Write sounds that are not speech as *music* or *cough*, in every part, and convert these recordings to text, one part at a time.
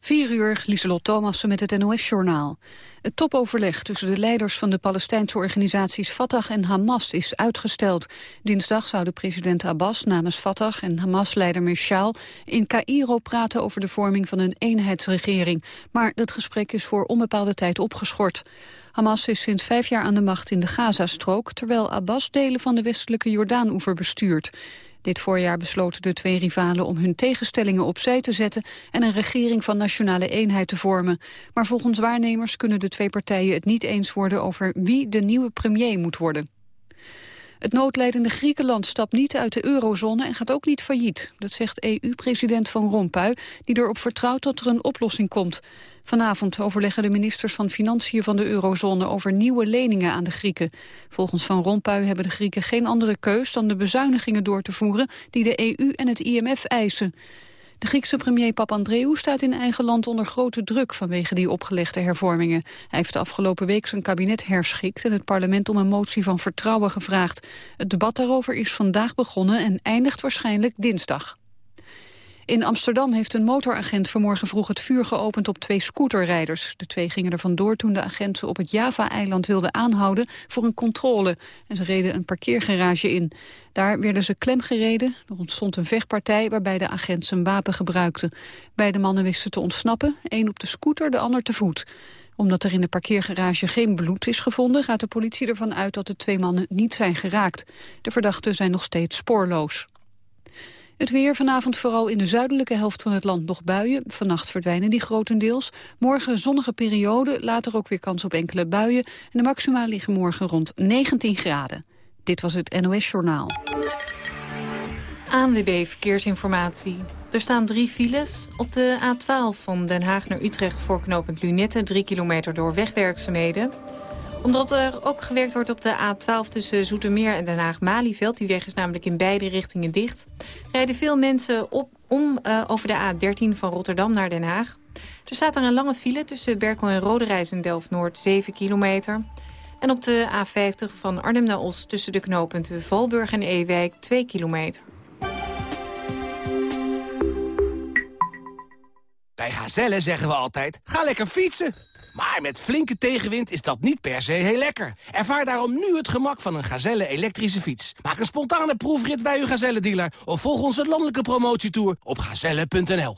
4 uur, Lieselot Thomassen met het NOS-journaal. Het topoverleg tussen de leiders van de Palestijnse organisaties Fatah en Hamas is uitgesteld. Dinsdag zouden president Abbas namens Fatah en Hamas-leider Mishaal in Cairo praten over de vorming van een eenheidsregering. Maar dat gesprek is voor onbepaalde tijd opgeschort. Hamas is sinds vijf jaar aan de macht in de Gazastrook... terwijl Abbas delen van de westelijke Jordaan-oever bestuurt. Dit voorjaar besloten de twee rivalen om hun tegenstellingen opzij te zetten en een regering van nationale eenheid te vormen. Maar volgens waarnemers kunnen de twee partijen het niet eens worden over wie de nieuwe premier moet worden. Het noodlijdende Griekenland stapt niet uit de eurozone en gaat ook niet failliet. Dat zegt EU-president Van Rompuy, die erop vertrouwt dat er een oplossing komt. Vanavond overleggen de ministers van Financiën van de eurozone over nieuwe leningen aan de Grieken. Volgens Van Rompuy hebben de Grieken geen andere keus dan de bezuinigingen door te voeren die de EU en het IMF eisen. De Griekse premier Papandreou staat in eigen land onder grote druk vanwege die opgelegde hervormingen. Hij heeft de afgelopen week zijn kabinet herschikt en het parlement om een motie van vertrouwen gevraagd. Het debat daarover is vandaag begonnen en eindigt waarschijnlijk dinsdag. In Amsterdam heeft een motoragent vanmorgen vroeg het vuur geopend op twee scooterrijders. De twee gingen er vandoor toen de agent ze op het Java-eiland wilde aanhouden voor een controle. En ze reden een parkeergarage in. Daar werden ze klemgereden. Er ontstond een vechtpartij waarbij de agent zijn wapen gebruikte. Beide mannen wisten te ontsnappen, één op de scooter, de ander te voet omdat er in de parkeergarage geen bloed is gevonden... gaat de politie ervan uit dat de twee mannen niet zijn geraakt. De verdachten zijn nog steeds spoorloos. Het weer vanavond vooral in de zuidelijke helft van het land nog buien. Vannacht verdwijnen die grotendeels. Morgen zonnige periode, later ook weer kans op enkele buien. En de maxima liggen morgen rond 19 graden. Dit was het NOS Journaal. ANWB Verkeersinformatie. Er staan drie files. Op de A12 van Den Haag naar Utrecht voor knooppunt Lunette... 3 kilometer door wegwerkzaamheden omdat er ook gewerkt wordt op de A12 tussen Zoetermeer en Den Haag-Malieveld. Die weg is namelijk in beide richtingen dicht. Rijden veel mensen op, om uh, over de A13 van Rotterdam naar Den Haag. Er staat er een lange file tussen Berkel en Roderijs en Delft-Noord, 7 kilometer. En op de A50 van Arnhem naar Os tussen de knooppunten Valburg en Ewijk 2 kilometer. Bij Gazelle zeggen we altijd, ga lekker fietsen. Maar met flinke tegenwind is dat niet per se heel lekker. Ervaar daarom nu het gemak van een Gazelle elektrische fiets. Maak een spontane proefrit bij uw Gazelle-dealer... of volg onze landelijke promotietour op gazelle.nl.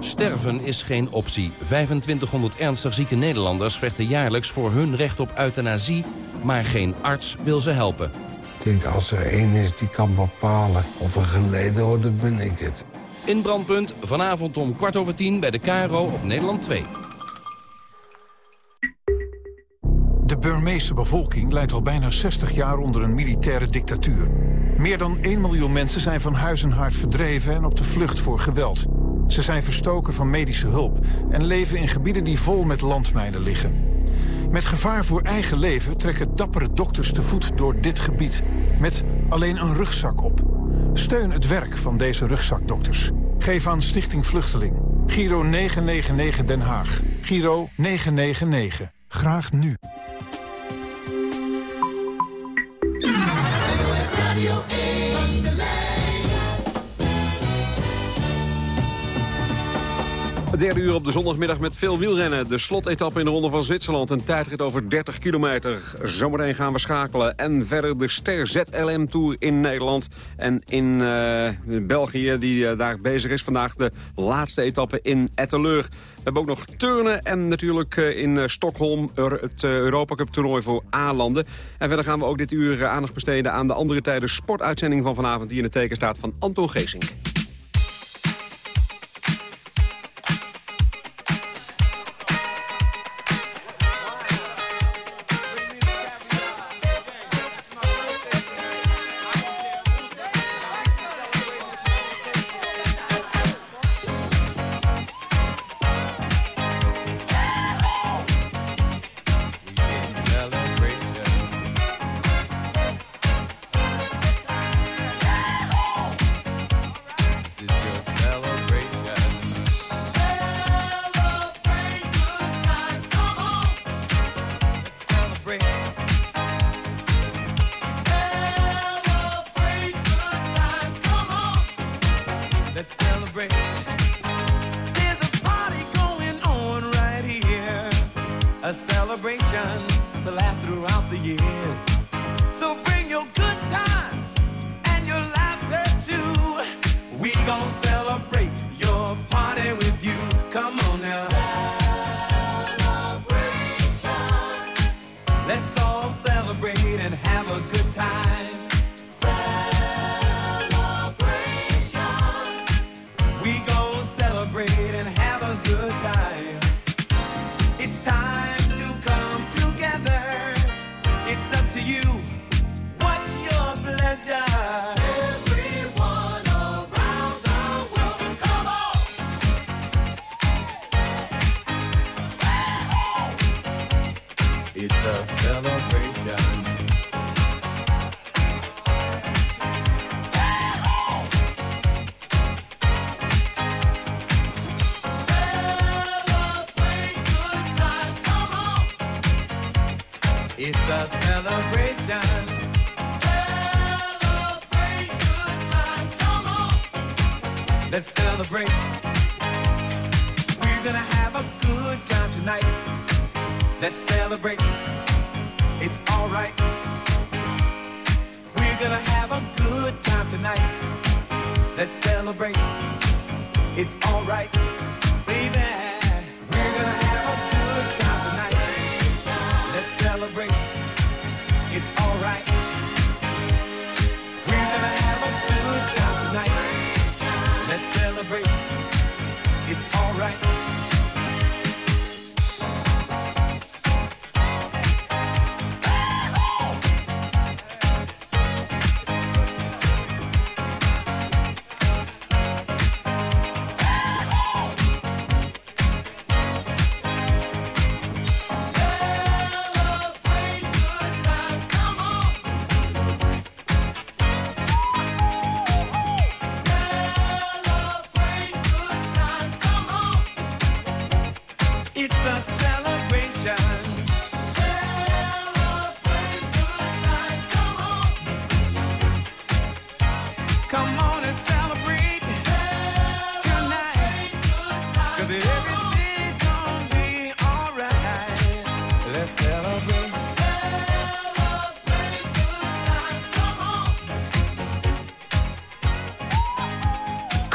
Sterven is geen optie. 2500 ernstig zieke Nederlanders vechten jaarlijks voor hun recht op euthanasie... maar geen arts wil ze helpen. Ik denk, als er één is die kan bepalen of er geleden wordt, dan ben ik het. In Brandpunt, vanavond om kwart over tien bij de KRO op Nederland 2. De Burmeese bevolking leidt al bijna 60 jaar onder een militaire dictatuur. Meer dan 1 miljoen mensen zijn van huis en verdreven en op de vlucht voor geweld. Ze zijn verstoken van medische hulp en leven in gebieden die vol met landmijnen liggen. Met gevaar voor eigen leven trekken dappere dokters te voet door dit gebied. Met alleen een rugzak op. Steun het werk van deze rugzakdokters. Geef aan Stichting Vluchteling. Giro 999 Den Haag. Giro 999. Graag nu. Het derde uur op de zondagmiddag met veel wielrennen. De slotetappe in de Ronde van Zwitserland. Een tijdrit over 30 kilometer. Zometeen gaan we schakelen. En verder de Ster ZLM Tour in Nederland. En in uh, België, die uh, daar bezig is vandaag. De laatste etappe in Etteleur. We hebben ook nog turnen en natuurlijk uh, in Stockholm het Europa Cup toernooi voor A-landen. En verder gaan we ook dit uur aandacht besteden aan de andere tijden sportuitzending van vanavond... die in het teken staat van Anton Geesink.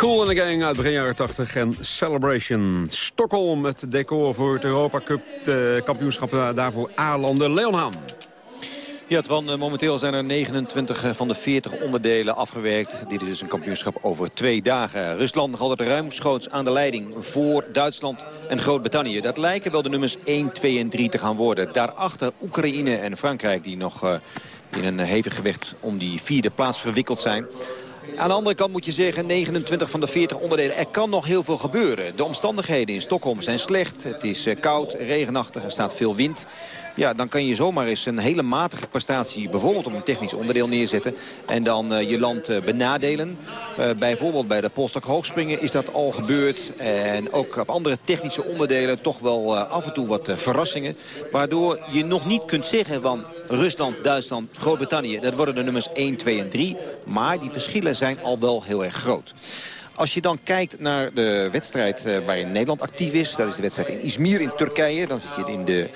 Cool and the Gang uit begin jaren 80 en Celebration. Stockholm, het decor voor het Europa Cup de kampioenschap eh, daarvoor Haan. Ja, eh, momenteel zijn er 29 van de 40 onderdelen afgewerkt. Dit is dus een kampioenschap over twee dagen. Rusland nog altijd ruimschoots aan de leiding voor Duitsland en Groot-Brittannië. Dat lijken wel de nummers 1, 2 en 3 te gaan worden. Daarachter Oekraïne en Frankrijk die nog eh, in een hevig gewicht om die vierde plaats verwikkeld zijn. Aan de andere kant moet je zeggen, 29 van de 40 onderdelen. Er kan nog heel veel gebeuren. De omstandigheden in Stockholm zijn slecht. Het is eh, koud, regenachtig, er staat veel wind. Ja, dan kan je zomaar eens een hele matige prestatie... bijvoorbeeld op een technisch onderdeel neerzetten... en dan eh, je land eh, benadelen. Eh, bijvoorbeeld bij de polstok hoogspringen is dat al gebeurd. En ook op andere technische onderdelen toch wel af en toe wat verrassingen. Waardoor je nog niet kunt zeggen van Rusland, Duitsland, Groot-Brittannië... dat worden de nummers 1, 2 en 3. Maar die verschillen zijn al wel heel erg groot. Als je dan kijkt naar de wedstrijd waarin Nederland actief is... dat is de wedstrijd in Izmir in Turkije. Dan zit je in de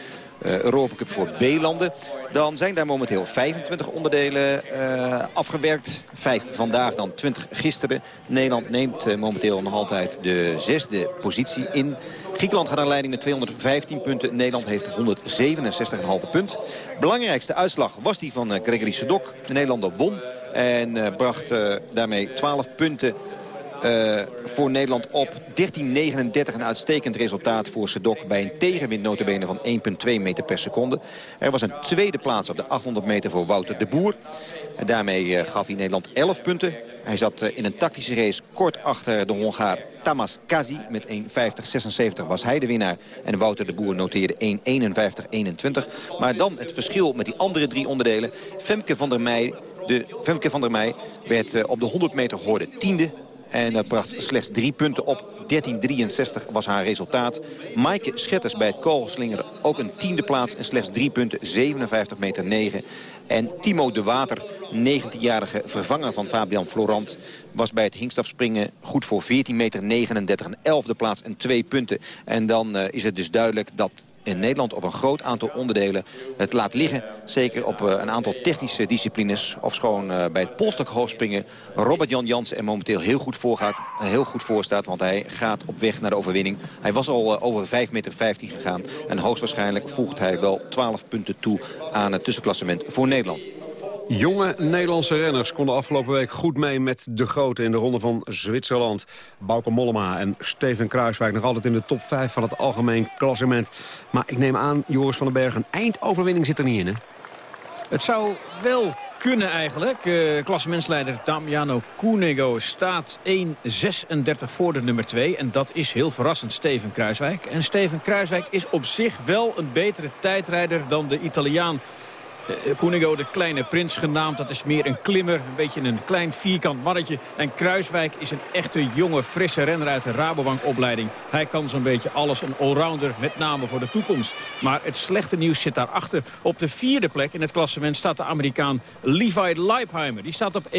Europa Cup voor B-landen. Dan zijn daar momenteel 25 onderdelen eh, afgewerkt. Vijf vandaag, dan 20 gisteren. Nederland neemt eh, momenteel nog altijd de zesde positie in. Griekenland gaat aan leiding met 215 punten. Nederland heeft 167,5 punt. Belangrijkste uitslag was die van eh, Gregory Sedok. De Nederlander won en eh, bracht eh, daarmee 12 punten eh, voor Nederland op 13.39. Een uitstekend resultaat voor Sedok bij een tegenwind notabene van 1,2 meter per seconde. Er was een tweede plaats op de 800 meter voor Wouter de Boer. En daarmee eh, gaf hij Nederland 11 punten. Hij zat eh, in een tactische race kort achter de Hongaar Tamas Kazi. Met 1.50.76 was hij de winnaar. En Wouter de Boer noteerde 1.51.21. Maar dan het verschil met die andere drie onderdelen. Femke van der Meij, de, Femke van der Meij werd op de 100 meter hoorde tiende. En dat bracht slechts drie punten op. 13,63 was haar resultaat. Maaike Schetters bij het kogelslingeren ook een tiende plaats. En slechts drie punten, 57 meter 9. En Timo de Water, 19-jarige vervanger van Fabian Florant... was bij het hinkstapspringen goed voor 14 meter 39. Een elfde plaats en twee punten. En dan uh, is het dus duidelijk dat in Nederland op een groot aantal onderdelen het laat liggen. Zeker op uh, een aantal technische disciplines. Of schoon uh, bij het polstok hoogspringen Robert-Jan Jansen er momenteel heel goed voor gaat. Heel goed voor staat, want hij gaat op weg naar de overwinning. Hij was al uh, over 5,15 meter gegaan. En hoogstwaarschijnlijk voegt hij wel 12 punten toe aan het tussenklassement voor Nederland. Jonge Nederlandse renners konden afgelopen week goed mee met de grote in de ronde van Zwitserland. Bauke Mollema en Steven Kruiswijk nog altijd in de top 5 van het algemeen klassement. Maar ik neem aan, Joris van den Berg, een eindoverwinning zit er niet in? Het zou wel kunnen eigenlijk. Uh, klassementsleider Damiano Cunego staat 1.36 voor de nummer 2. En dat is heel verrassend, Steven Kruiswijk. En Steven Kruiswijk is op zich wel een betere tijdrijder dan de Italiaan Koenigo, de kleine prins genaamd. Dat is meer een klimmer, een beetje een klein vierkant mannetje. En Kruiswijk is een echte jonge, frisse renner uit de Rabobank-opleiding. Hij kan zo'n beetje alles, een allrounder, met name voor de toekomst. Maar het slechte nieuws zit daarachter. Op de vierde plek in het klassement staat de Amerikaan Levi Leipheimer. Die staat op 1.59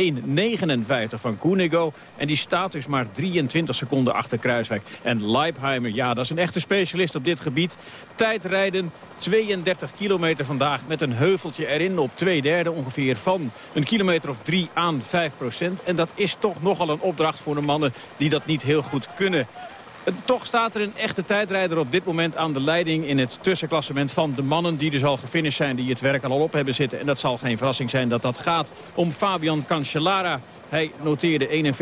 van Koenigo. En die staat dus maar 23 seconden achter Kruiswijk. En Leipheimer, ja, dat is een echte specialist op dit gebied. Tijdrijden, 32 kilometer vandaag met een heuveltje erin op twee derde ongeveer van een kilometer of 3 aan 5 procent. En dat is toch nogal een opdracht voor de mannen die dat niet heel goed kunnen. Toch staat er een echte tijdrijder op dit moment aan de leiding in het tussenklassement van de mannen die dus al gefinished zijn, die het werk al op hebben zitten. En dat zal geen verrassing zijn dat dat gaat om Fabian Cancellara. Hij noteerde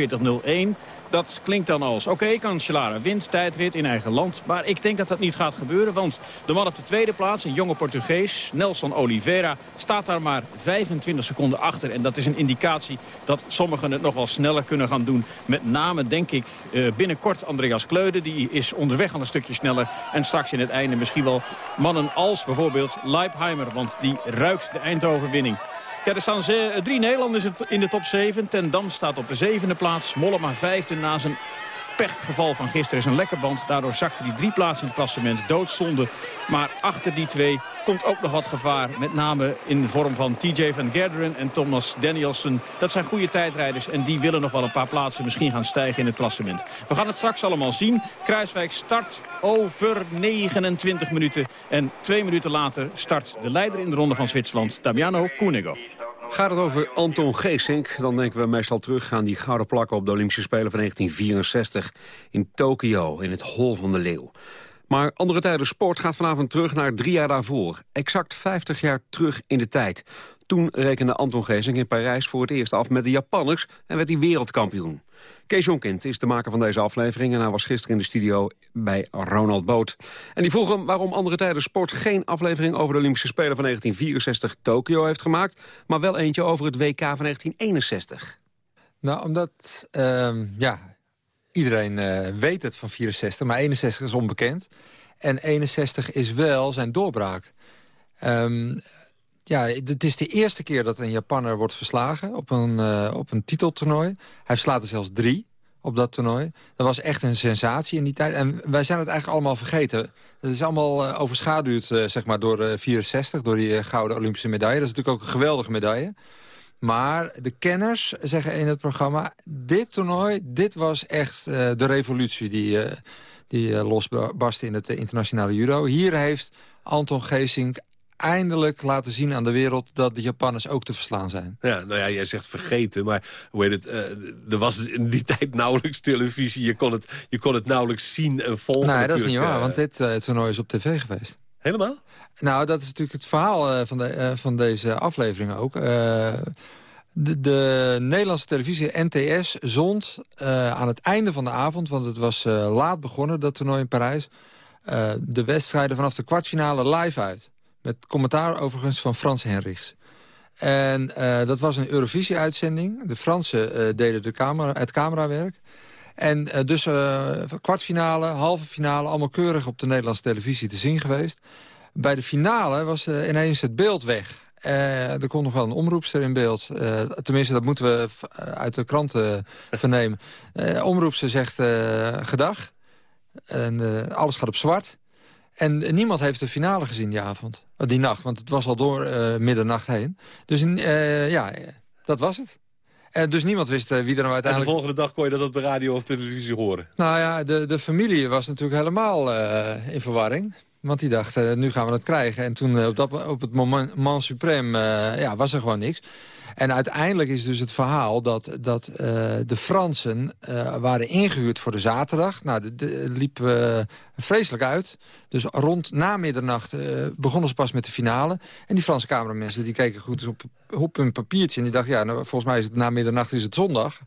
41.01. Dat klinkt dan als, oké, okay, Cancellara wint tijdrit in eigen land. Maar ik denk dat dat niet gaat gebeuren, want de man op de tweede plaats, een jonge Portugees, Nelson Oliveira, staat daar maar 25 seconden achter. En dat is een indicatie dat sommigen het nog wel sneller kunnen gaan doen. Met name, denk ik, eh, binnenkort Andreas Kleude, die is onderweg al een stukje sneller. En straks in het einde misschien wel mannen als bijvoorbeeld Leipheimer, want die ruikt de eindoverwinning. Ja, er staan ze, drie Nederlanders in de top 7. Ten Dam staat op de zevende plaats. Mollema vijfde na zijn pechgeval van gisteren is een lekker band. Daardoor zakte hij drie plaatsen in het klassement. Doodzonde. Maar achter die twee komt ook nog wat gevaar. Met name in de vorm van TJ van Gerderen en Thomas Danielson. Dat zijn goede tijdrijders en die willen nog wel een paar plaatsen misschien gaan stijgen in het klassement. We gaan het straks allemaal zien. Kruiswijk start over 29 minuten. En twee minuten later start de leider in de ronde van Zwitserland, Damiano Cunego. Gaat het over Anton Geesink, dan denken we meestal terug aan die gouden plakken op de Olympische Spelen van 1964 in Tokio, in het Hol van de Leeuw. Maar andere tijden sport gaat vanavond terug naar drie jaar daarvoor. Exact 50 jaar terug in de tijd. Toen rekende Anton Geesink in Parijs voor het eerst af met de Japanners en werd hij wereldkampioen. Kees Jonkind is de maker van deze aflevering... en hij was gisteren in de studio bij Ronald Boot. En die vroeg hem waarom Andere Tijden Sport... geen aflevering over de Olympische Spelen van 1964 Tokio heeft gemaakt... maar wel eentje over het WK van 1961. Nou, omdat uh, ja, iedereen uh, weet het van 64, maar 61 is onbekend. En 61 is wel zijn doorbraak. Um, ja, het is de eerste keer dat een Japanner wordt verslagen op een, uh, op een titeltoernooi. Hij slaat er zelfs drie op dat toernooi. Dat was echt een sensatie in die tijd. En wij zijn het eigenlijk allemaal vergeten. Het is allemaal uh, overschaduwd uh, zeg maar door uh, 64, door die gouden Olympische medaille. Dat is natuurlijk ook een geweldige medaille. Maar de kenners zeggen in het programma... dit toernooi, dit was echt de revolutie die, die losbarstte in het internationale judo. Hier heeft Anton Geesink eindelijk laten zien aan de wereld... dat de Japanners ook te verslaan zijn. Ja, nou ja, jij zegt vergeten, maar hoe heet het, uh, er was in die *laughs* tijd nauwelijks televisie. Je kon het, je kon het nauwelijks zien en volgen. Nee, dat is niet waar, want dit uh, toernooi is op tv geweest. Helemaal? Nou, dat is natuurlijk het verhaal uh, van, de, van deze aflevering ook. De, de, Nederlandse televisie NTS zond aan het einde van de avond... want het was laat begonnen, dat toernooi in Parijs... de wedstrijden vanaf de kwartfinale live uit. Met commentaar overigens van Frans Henrichs. En uh, dat was een Eurovisie-uitzending. De Fransen uh, deden de camera, het camerawerk. En uh, dus kwartfinale, halve finale... allemaal keurig op de Nederlandse televisie te zien geweest. Bij de finale was ineens het beeld weg. er komt nog wel een omroepster in beeld. tenminste, dat moeten we uit de kranten vernemen. omroepster zegt gedag. En alles gaat op zwart. En niemand heeft de finale gezien die avond. Eh, die nacht, want het was al door uh, middernacht heen. Dus uh, ja, dat was het. En dus niemand wist wie er nou uiteindelijk... En de volgende dag kon je dat op de radio of televisie horen? Nou ja, de, de familie was natuurlijk helemaal in verwarring. Want die dacht, nu gaan we het krijgen. En toen op, dat, op het moment, moment suprême ja, was er gewoon niks. En uiteindelijk is dus het verhaal dat, dat de Fransen waren ingehuurd voor de zaterdag. Nou, de, liep vreselijk uit. Dus rond na middernacht begonnen ze pas met de finale. En die Franse cameramensen die keken goed op, op hun papiertje. En die dachten, ja, nou, volgens mij is het na middernacht is het zondag.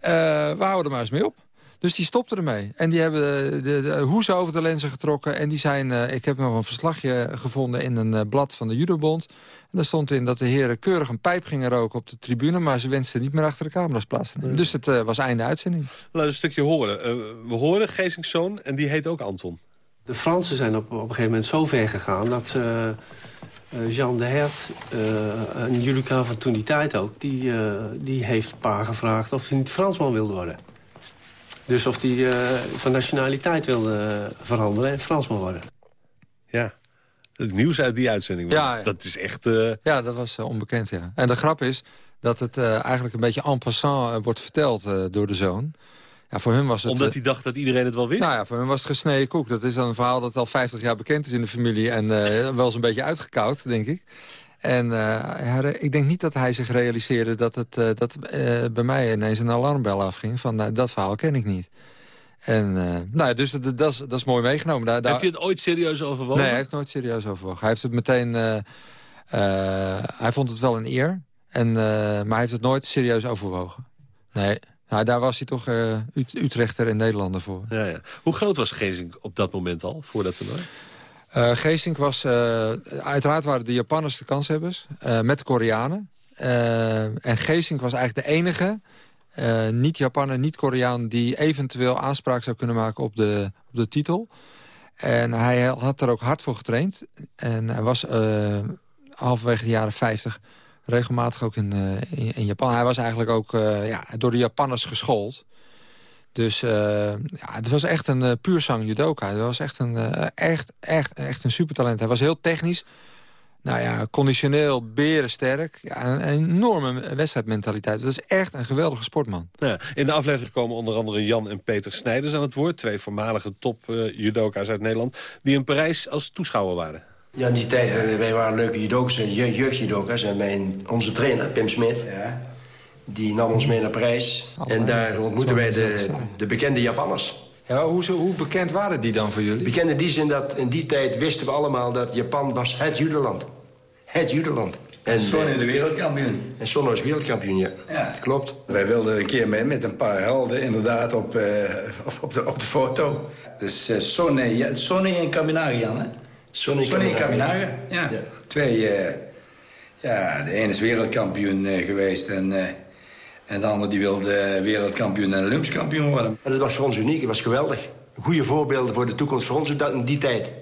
we houden er maar eens mee op. Dus die stopten ermee. En die hebben de, de, hoezen over de lenzen getrokken. En die zijn, uh, ik heb nog een verslagje gevonden in een uh, blad van de Judobond. En daar stond in dat de heren keurig een pijp gingen roken op de tribune... maar ze wensten niet meer achter de camera's plaats te nemen. Dus het uh, was einde uitzending. Laten we een stukje horen. we horen Geesingszoon en die heet ook Anton. De Fransen zijn op, op een gegeven moment zo ver gegaan... dat Eh, Jean de Hert, uh, een judoka van toen die tijd ook... Die, uh, die heeft pa gevraagd of hij niet Fransman wilde worden. Dus of hij van nationaliteit wilde veranderen en Fransman worden. Ja, het nieuws uit die uitzending. Ja, ja. Dat is echt... Ja, dat was onbekend, ja. En de grap is dat het eigenlijk een beetje en passant wordt verteld door de zoon... Ja, voor hun was het, Omdat hij dacht dat iedereen het wel wist? Nou ja, voor hun was het gesneden koek. Dat is dan een verhaal dat al 50 jaar bekend is in de familie... en uh, wel eens een beetje uitgekoud, denk ik. En uh, ik denk niet dat hij zich realiseerde dat, het, uh, dat bij mij ineens een alarmbel afging. Van nou, dat verhaal ken ik niet. En, nou, dus dat, dat, is, dat is mooi meegenomen. Daar, heeft hij het ooit serieus overwogen? Nee, hij heeft nooit serieus overwogen. Hij heeft het meteen... hij vond het wel een eer, en, maar hij heeft het nooit serieus overwogen. Nee. Nou, daar was hij toch Utrechter en Nederlander voor. Ja, ja. Hoe groot was Geesink op dat moment al, voor dat toernooi? Uh, was... Uh, uiteraard waren de Japanners de kanshebbers, met de Koreanen. en Geesink was eigenlijk de enige niet-Japanner, niet-Koreaan... die eventueel aanspraak zou kunnen maken op de, op de titel. En hij had er ook hard voor getraind. En hij was halverwege de jaren 50 regelmatig ook in, in, Japan. Hij was eigenlijk ook ja, door de Japanners geschoold. Dus uh, ja, het was echt een puur zang judoka. Hij was echt een, echt, echt, echt een supertalent. Hij was heel technisch. Nou ja, conditioneel, berensterk. Ja, een, enorme wedstrijdmentaliteit. Dat is echt een geweldige sportman. Ja, in de aflevering komen onder andere Jan en Peter Snijders aan het woord. Twee voormalige top judoka's uit Nederland. Die in Parijs als toeschouwer waren. Ja, in die tijd, wij, waren leuke judokas, je, jeugdjudokas. En mijn, onze trainer, Pim Smit, ja. Die nam ons mee naar Parijs. en daar ontmoetten wij de, de bekende Japanners. Ja, hoe, hoe bekend waren die dan voor jullie? Bekend in die zin dat in die tijd wisten we allemaal dat Japan was het judoland. Het judoland. En Sonny de wereldkampioen. En Sonny was wereldkampioen, ja. ja. Klopt. Wij wilden een keer mee met een paar helden inderdaad op, uh, op, de, op de foto. Dus uh, Sonny, Sonny en Kaminarian, hè? Sonny, Sonny Kaminari, ja. ja. Twee, uh, ja, de ene is wereldkampioen uh, geweest en, uh, en de die wilde wereldkampioen en Olympisch kampioen worden. En dat was voor ons uniek, het was geweldig. Goede voorbeelden voor de toekomst voor ons in die tijd.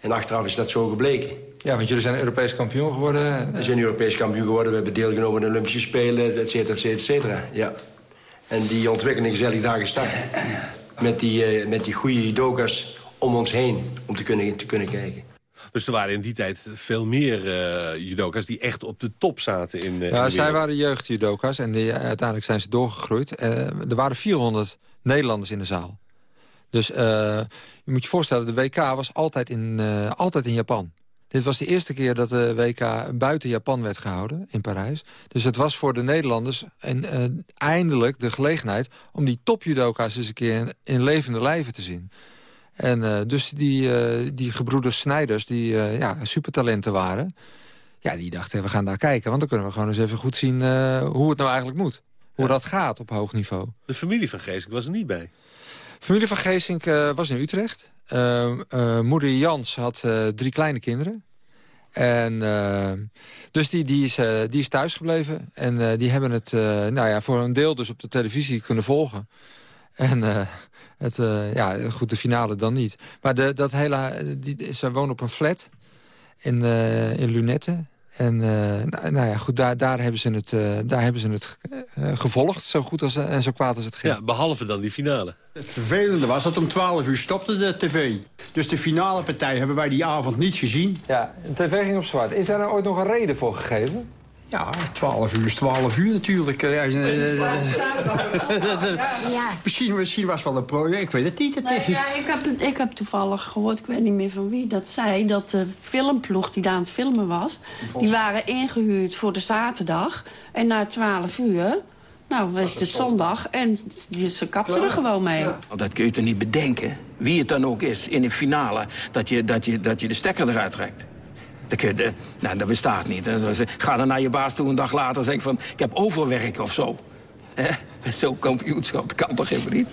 En achteraf is dat zo gebleken. Ja, want jullie zijn Europees kampioen geworden. We zijn Europees kampioen geworden, we hebben deelgenomen aan de Olympische Spelen, et cetera, et cetera, et cetera. Ja. En die ontwikkeling is eigenlijk daar gestart. Met die, met die goede judokas om ons heen om te kunnen, te kunnen kijken. Dus er waren in die tijd veel meer uh, judoka's die echt op de top zaten in, uh, Ja, in zij waren jeugdjudoka's en die, uiteindelijk zijn ze doorgegroeid. Er waren 400 Nederlanders in de zaal. Dus je moet je voorstellen, de WK was altijd in, altijd in Japan. Dit was de eerste keer dat de WK buiten Japan werd gehouden, in Parijs. Dus het was voor de Nederlanders en, eindelijk de gelegenheid... om die topjudoka's eens een keer in, in levende lijven te zien. En uh, dus die, uh, die gebroeders Snijders, die uh, ja, supertalenten waren... ja, die dachten, we gaan daar kijken. Want dan kunnen we gewoon eens even goed zien hoe het nou eigenlijk moet. Hoe ja. dat gaat op hoog niveau. De familie van Geesink was er niet bij? Familie van Geesink was in Utrecht. moeder Jans had drie kleine kinderen. En dus die, die, is, die is thuisgebleven. En die hebben het nou ja, voor een deel dus op de televisie kunnen volgen. En het, uh, ja, goed, de finale dan niet. Maar de, dat hele, die, ze wonen op een flat in, uh, in Lunette. En uh, nou, nou, ja, goed, daar, daar hebben ze het, daar hebben ze het gevolgd. Zo goed als, en zo kwaad als het ging. Ja, behalve dan die finale. Het vervelende was dat om 12 uur stopte de tv. Dus de finale partij hebben wij die avond niet gezien. Ja, de tv ging op zwart. Is daar nou ooit nog een reden voor gegeven? Ja, 12 uur is 12 uur natuurlijk. *laughs* Ja. misschien, misschien was het wel een project, ik weet het niet. Het nee, ja, ik, heb, ik heb toevallig gehoord, ik weet niet meer van wie, dat zei... dat de filmploeg die daar aan het filmen was... die waren ingehuurd voor de zaterdag. En na 12 uur... Nou, was het zondag en ze kapten er gewoon mee. Dat kun je toch niet bedenken, wie het dan ook is in de finale... dat je, dat je, dat je de stekker eruit trekt. Dat, je, nou, dat bestaat niet. Ga dan naar je baas toe een dag later en zeg van... ik heb overwerk of zo. Zo'n kampioenschap, kan toch helemaal niet?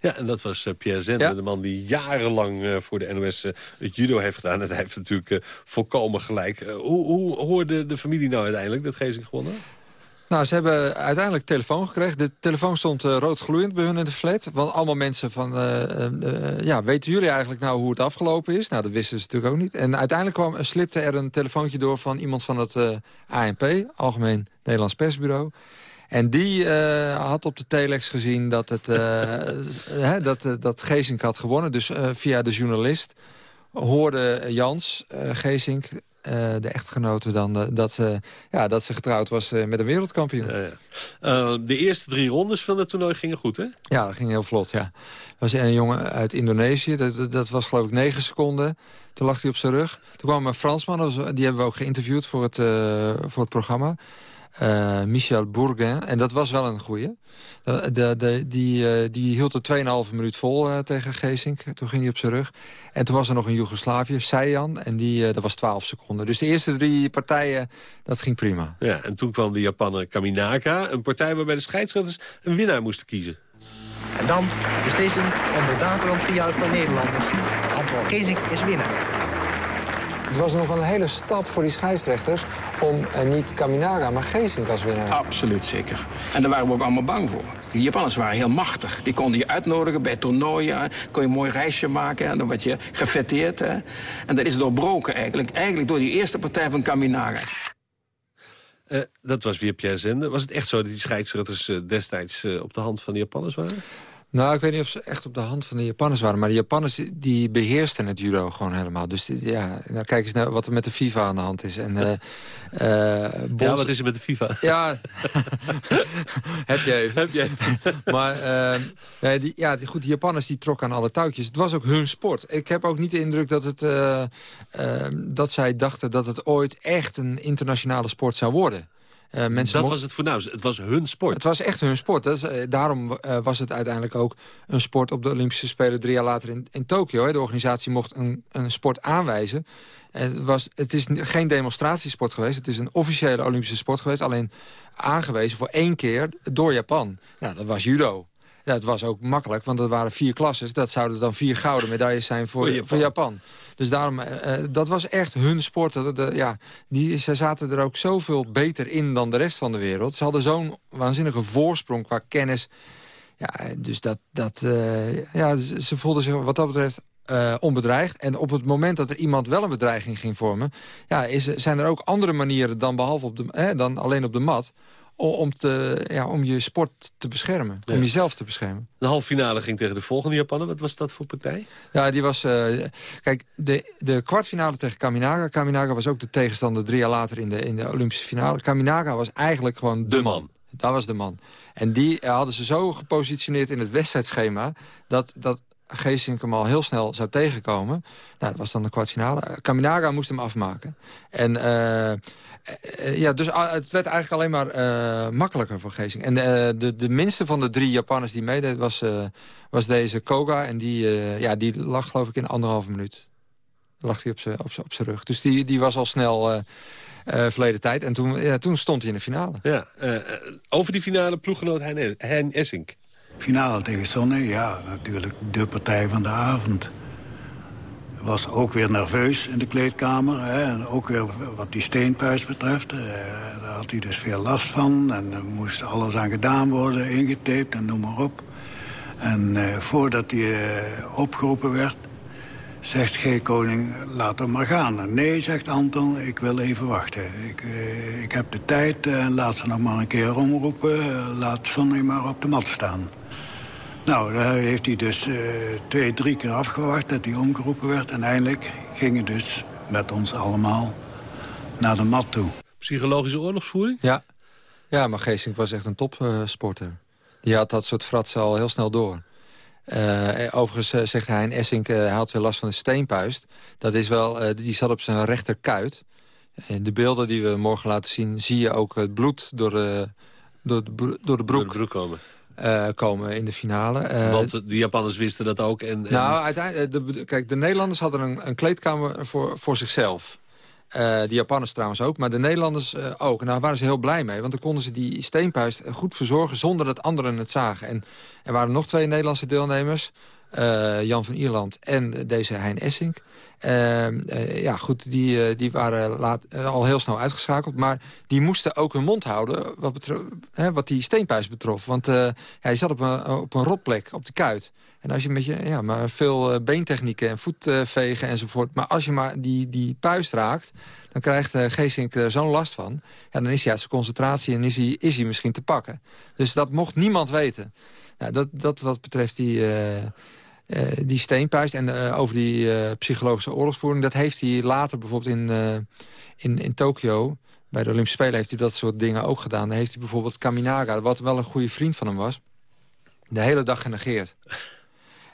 Ja, en dat was uh, Pierre Zender, ja. de man die jarenlang uh, voor de NOS uh, het judo heeft gedaan. En hij heeft natuurlijk volkomen gelijk. hoe, hoe hoorde de familie nou uiteindelijk dat Geesink gewonnen? Nou, ze hebben uiteindelijk telefoon gekregen. De telefoon stond uh, rood gloeiend bij hun in de flat. Want allemaal mensen van... Uh, uh, ja, weten jullie eigenlijk nou hoe het afgelopen is? Nou, dat wisten ze natuurlijk ook niet. En uiteindelijk kwam, slipte er een telefoontje door van iemand van het ANP... Algemeen Nederlands Persbureau. En die had op de telex gezien dat, het, *laughs* dat, dat Geesink had gewonnen. Dus via de journalist hoorde Jans Geesink uh, de echtgenote dan uh, dat, ze, ja, dat ze getrouwd was met een wereldkampioen. Ja, ja. de eerste drie rondes van het toernooi gingen goed, hè? Ja, dat ging heel vlot, ja. Er was een jongen uit Indonesië, dat, dat was geloof ik negen seconden. Toen lag hij op zijn rug. Toen kwam een Fransman, die hebben we ook geïnterviewd voor het, voor het programma. Uh, Michel Bourguin. En dat was wel een goeie. De, de, de, die, uh, die hield er 2,5 minuut vol uh, tegen Geesink. Toen ging hij op zijn rug. En toen was er nog een Joegoslavië, Seijan. En die, dat was 12 seconden. Dus de eerste drie partijen, dat ging prima. Ja, en toen kwam de Japaner Kaminaka. Een partij waarbij de scheidsrechters een winnaar moesten kiezen. En dan beslissing onder daderend gejuich van Nederlanders. Antwoord Geesink is winnaar. Het was nog een hele stap voor die scheidsrechters om uh, niet Kaminaga, maar Geesink als winnaar. Absoluut zeker. En daar waren we ook allemaal bang voor. Die Japanners waren heel machtig. Die konden je uitnodigen bij toernooien. Kon je een mooi reisje maken. En dan werd je gefetteerd. Hè. En dat is doorbroken eigenlijk. Eigenlijk door die eerste partij van Kaminaga. Uh, dat was weer Pierre Zende. Was het echt zo dat die scheidsrechters uh, destijds uh, op de hand van de Japanners waren? Nou, ik weet niet of ze echt op de hand van de Japanners waren. Maar de Japanners die beheersten het judo gewoon helemaal. Dus ja, nou, kijk eens naar wat er met de FIFA aan de hand is. En, uh, uh, bond... Ja, wat is er met de FIFA? Ja, *laughs* heb jij even. Heb jij *laughs* maar uh, ja, die, ja, die, goed, die Japanners die trokken aan alle touwtjes. Het was ook hun sport. Ik heb ook niet de indruk dat, het, dat zij dachten dat het ooit echt een internationale sport zou worden. Uh, mensen dat was het voornaamste. Het was hun sport. Het was echt hun sport. Dat is, uh, daarom uh, was het uiteindelijk ook een sport op de Olympische Spelen drie jaar later in, in Tokio. De organisatie mocht een, een sport aanwijzen. Het, was, het is geen demonstratiesport geweest. Het is een officiële Olympische sport geweest. Alleen aangewezen voor één keer door Japan. Nou, dat was judo. Het was ook makkelijk, want er waren vier klasses. Dat zouden dan vier gouden medailles zijn voor, voor Japan. Voor Japan. Dus daarom, uh, dat was echt hun sport. De, ja, die, ze zaten er ook zoveel beter in dan de rest van de wereld. Ze hadden zo'n waanzinnige voorsprong qua kennis. Ja, dus dat, dat, uh, ja, ze voelden zich wat dat betreft uh, onbedreigd. En op het moment dat er iemand wel een bedreiging ging vormen... Ja, is, zijn er ook andere manieren dan, behalve op de, eh, dan alleen op de mat om, te, ja, om je sport te beschermen. Om jezelf te beschermen. De halve finale ging tegen de volgende Japaner. Wat was dat voor partij? Ja, die was... Uh, kijk, de, de kwartfinale tegen Kaminaga. Kaminaga was ook de tegenstander drie jaar later in de, in de Olympische finale. Kaminaga was eigenlijk gewoon de, man. Dat was de man. En die uh, hadden ze zo gepositioneerd in het wedstrijdschema... dat, dat Geesink hem al heel snel zou tegenkomen. Nou, dat was dan de kwartfinale. Kaminaga moest hem afmaken. En uh, ja, dus het werd eigenlijk alleen maar uh, makkelijker voor Geesink. En uh, de, de minste van de drie Japanners die meedeed was, was deze Koga. En die, ja, die lag geloof ik in anderhalve minuut. Lag hij op zijn op rug. Dus die, die was al snel... verleden tijd. En toen, ja, toen stond hij in de finale. Ja, over die finale ploeggenoot Hein Essink. Finale tegen Sonne, ja, natuurlijk de partij van de avond. Was ook weer nerveus in de kleedkamer. Hè, en ook weer wat die steenpuis betreft. Eh, daar had hij dus veel last van. En er moest alles aan gedaan worden, ingetaped en noem maar op. En eh, voordat hij eh, opgeroepen werd, zegt G. Koning, laat hem maar gaan. Nee, zegt Anton, ik wil even wachten. Ik, eh, ik heb de tijd, uh, laat ze nog maar een keer omroepen. laat Sonny maar op de mat staan. Nou, daar heeft hij dus uh, twee, drie keer afgewacht dat hij omgeroepen werd. En eindelijk ging hij dus met ons allemaal naar de mat toe. Psychologische oorlogsvoering? Ja, ja maar Geesink was echt een topsporter. Uh, die had dat soort fratsen al heel snel door. Uh, overigens zegt hij in Essink, hij had weer last van een steenpuist. Dat is wel, die zat op zijn rechterkuit. In de beelden die we morgen laten zien... zie je ook het bloed door de, door de, door de broek, door de broek komen. Uh, komen in de finale. Uh, Want de Japanners wisten dat ook. En, en... Nou, uiteindelijk, de, kijk, de Nederlanders hadden een, een kleedkamer voor, voor zichzelf. Uh, de Japanners trouwens ook, maar de Nederlanders ook. En daar waren ze heel blij mee, want dan konden ze die steenpuist goed verzorgen... zonder dat anderen het zagen. En er waren nog twee Nederlandse deelnemers. eh, Jan van Ierland en deze Hein Essink. Ehm, eh, ja, goed, die, eh, die waren laat, eh, al heel snel uitgeschakeld. Maar die moesten ook hun mond houden wat, betro- hè, wat die steenpuis betrof. Want hij zat op een, op een rotplek, op de kuit. En als je met je, ja, maar veel beentechnieken en voetvegen enzovoort. Maar als je maar die, die puis raakt, dan krijgt Geesink er zo'n last van. Ja, dan is hij uit zijn concentratie en is hij, is hij misschien te pakken. Dus dat mocht niemand weten. Nou, dat, dat wat betreft die... eh, die steenpuist en eh, over die eh, psychologische oorlogsvoering... dat heeft hij later bijvoorbeeld in, in, in Tokio... bij de Olympische Spelen heeft hij dat soort dingen ook gedaan. Dan heeft hij bijvoorbeeld Kaminaga, wat wel een goede vriend van hem was... de hele dag genegeerd.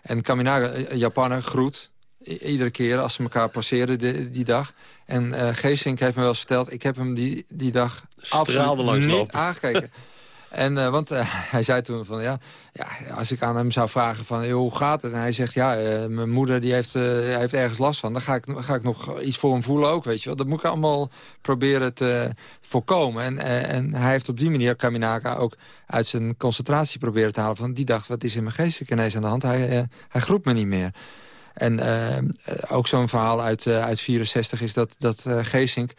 En Kaminaga, Japaner, groet... Iedere keer als ze elkaar passeerden die, die dag. En Geesink heeft me wel eens verteld... ik heb hem die, die dag Straalde absoluut niet aangekeken. *laughs* En, eh, want eh, *laughs* hij zei toen van, ja, ja, als ik aan hem zou vragen van, hoe gaat het? En hij zegt, ja, eh, mijn moeder die heeft, heeft ergens last van. Dan ga ik, ga ik nog iets voor hem voelen ook, weet je wel. Dat moet ik allemaal proberen te voorkomen. En, en hij heeft op die manier Kaminaka ook uit zijn concentratie proberen te halen. Van die dacht, wat is in mijn geestelijk ineens aan de hand? Hij, hij groet me niet meer. En eh, ook zo'n verhaal uit, eh, uit 64 is dat, dat eh, Geesink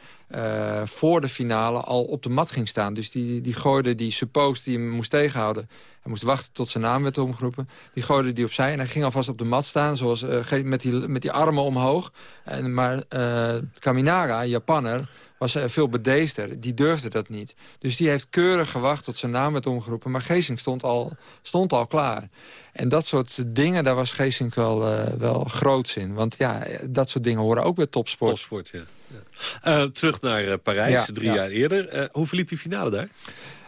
voor de finale al op de mat ging staan. Dus die, die gooide die suppost die hem moest tegenhouden. Hij moest wachten tot zijn naam werd omgeroepen. Die gooide die opzij en hij ging alvast op de mat staan... Zoals, met, die, met die armen omhoog. En, maar Kaminaga, een Japanner, was veel bedeesder. Die durfde dat niet. Dus die heeft keurig gewacht tot zijn naam werd omgeroepen. Maar Geesink stond al, stond al klaar. En dat soort dingen, daar was Geesink wel, eh, wel groots in. Want ja, dat soort dingen horen ook bij topsport. Topsport, ja. ja. Eh, terug naar eh, Parijs, Ja, drie ja. jaar eerder. Hoe verliep die finale daar?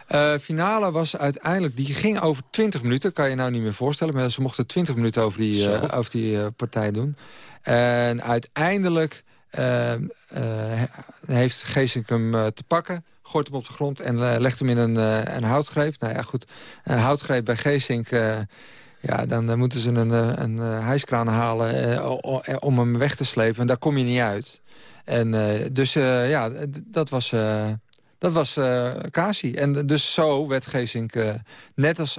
Eh, finale was uiteindelijk, die ging over 20 minuten. Kan je nou niet meer voorstellen. Maar ze mochten 20 minuten over die, over die partij doen. En uiteindelijk heeft Geesink hem eh, te pakken. Gooit hem op de grond en eh, legt hem in een, eh, een houtgreep. Nou ja, goed. Een houtgreep bij Geesink... eh, ja, dan eh, moeten ze een, eh, een eh, hijskraan halen eh, om hem weg te slepen. En daar kom je niet uit. En eh, dus eh, ja, dat was... eh, dat was eh Kasi. En dus zo werd Geesink, eh, net als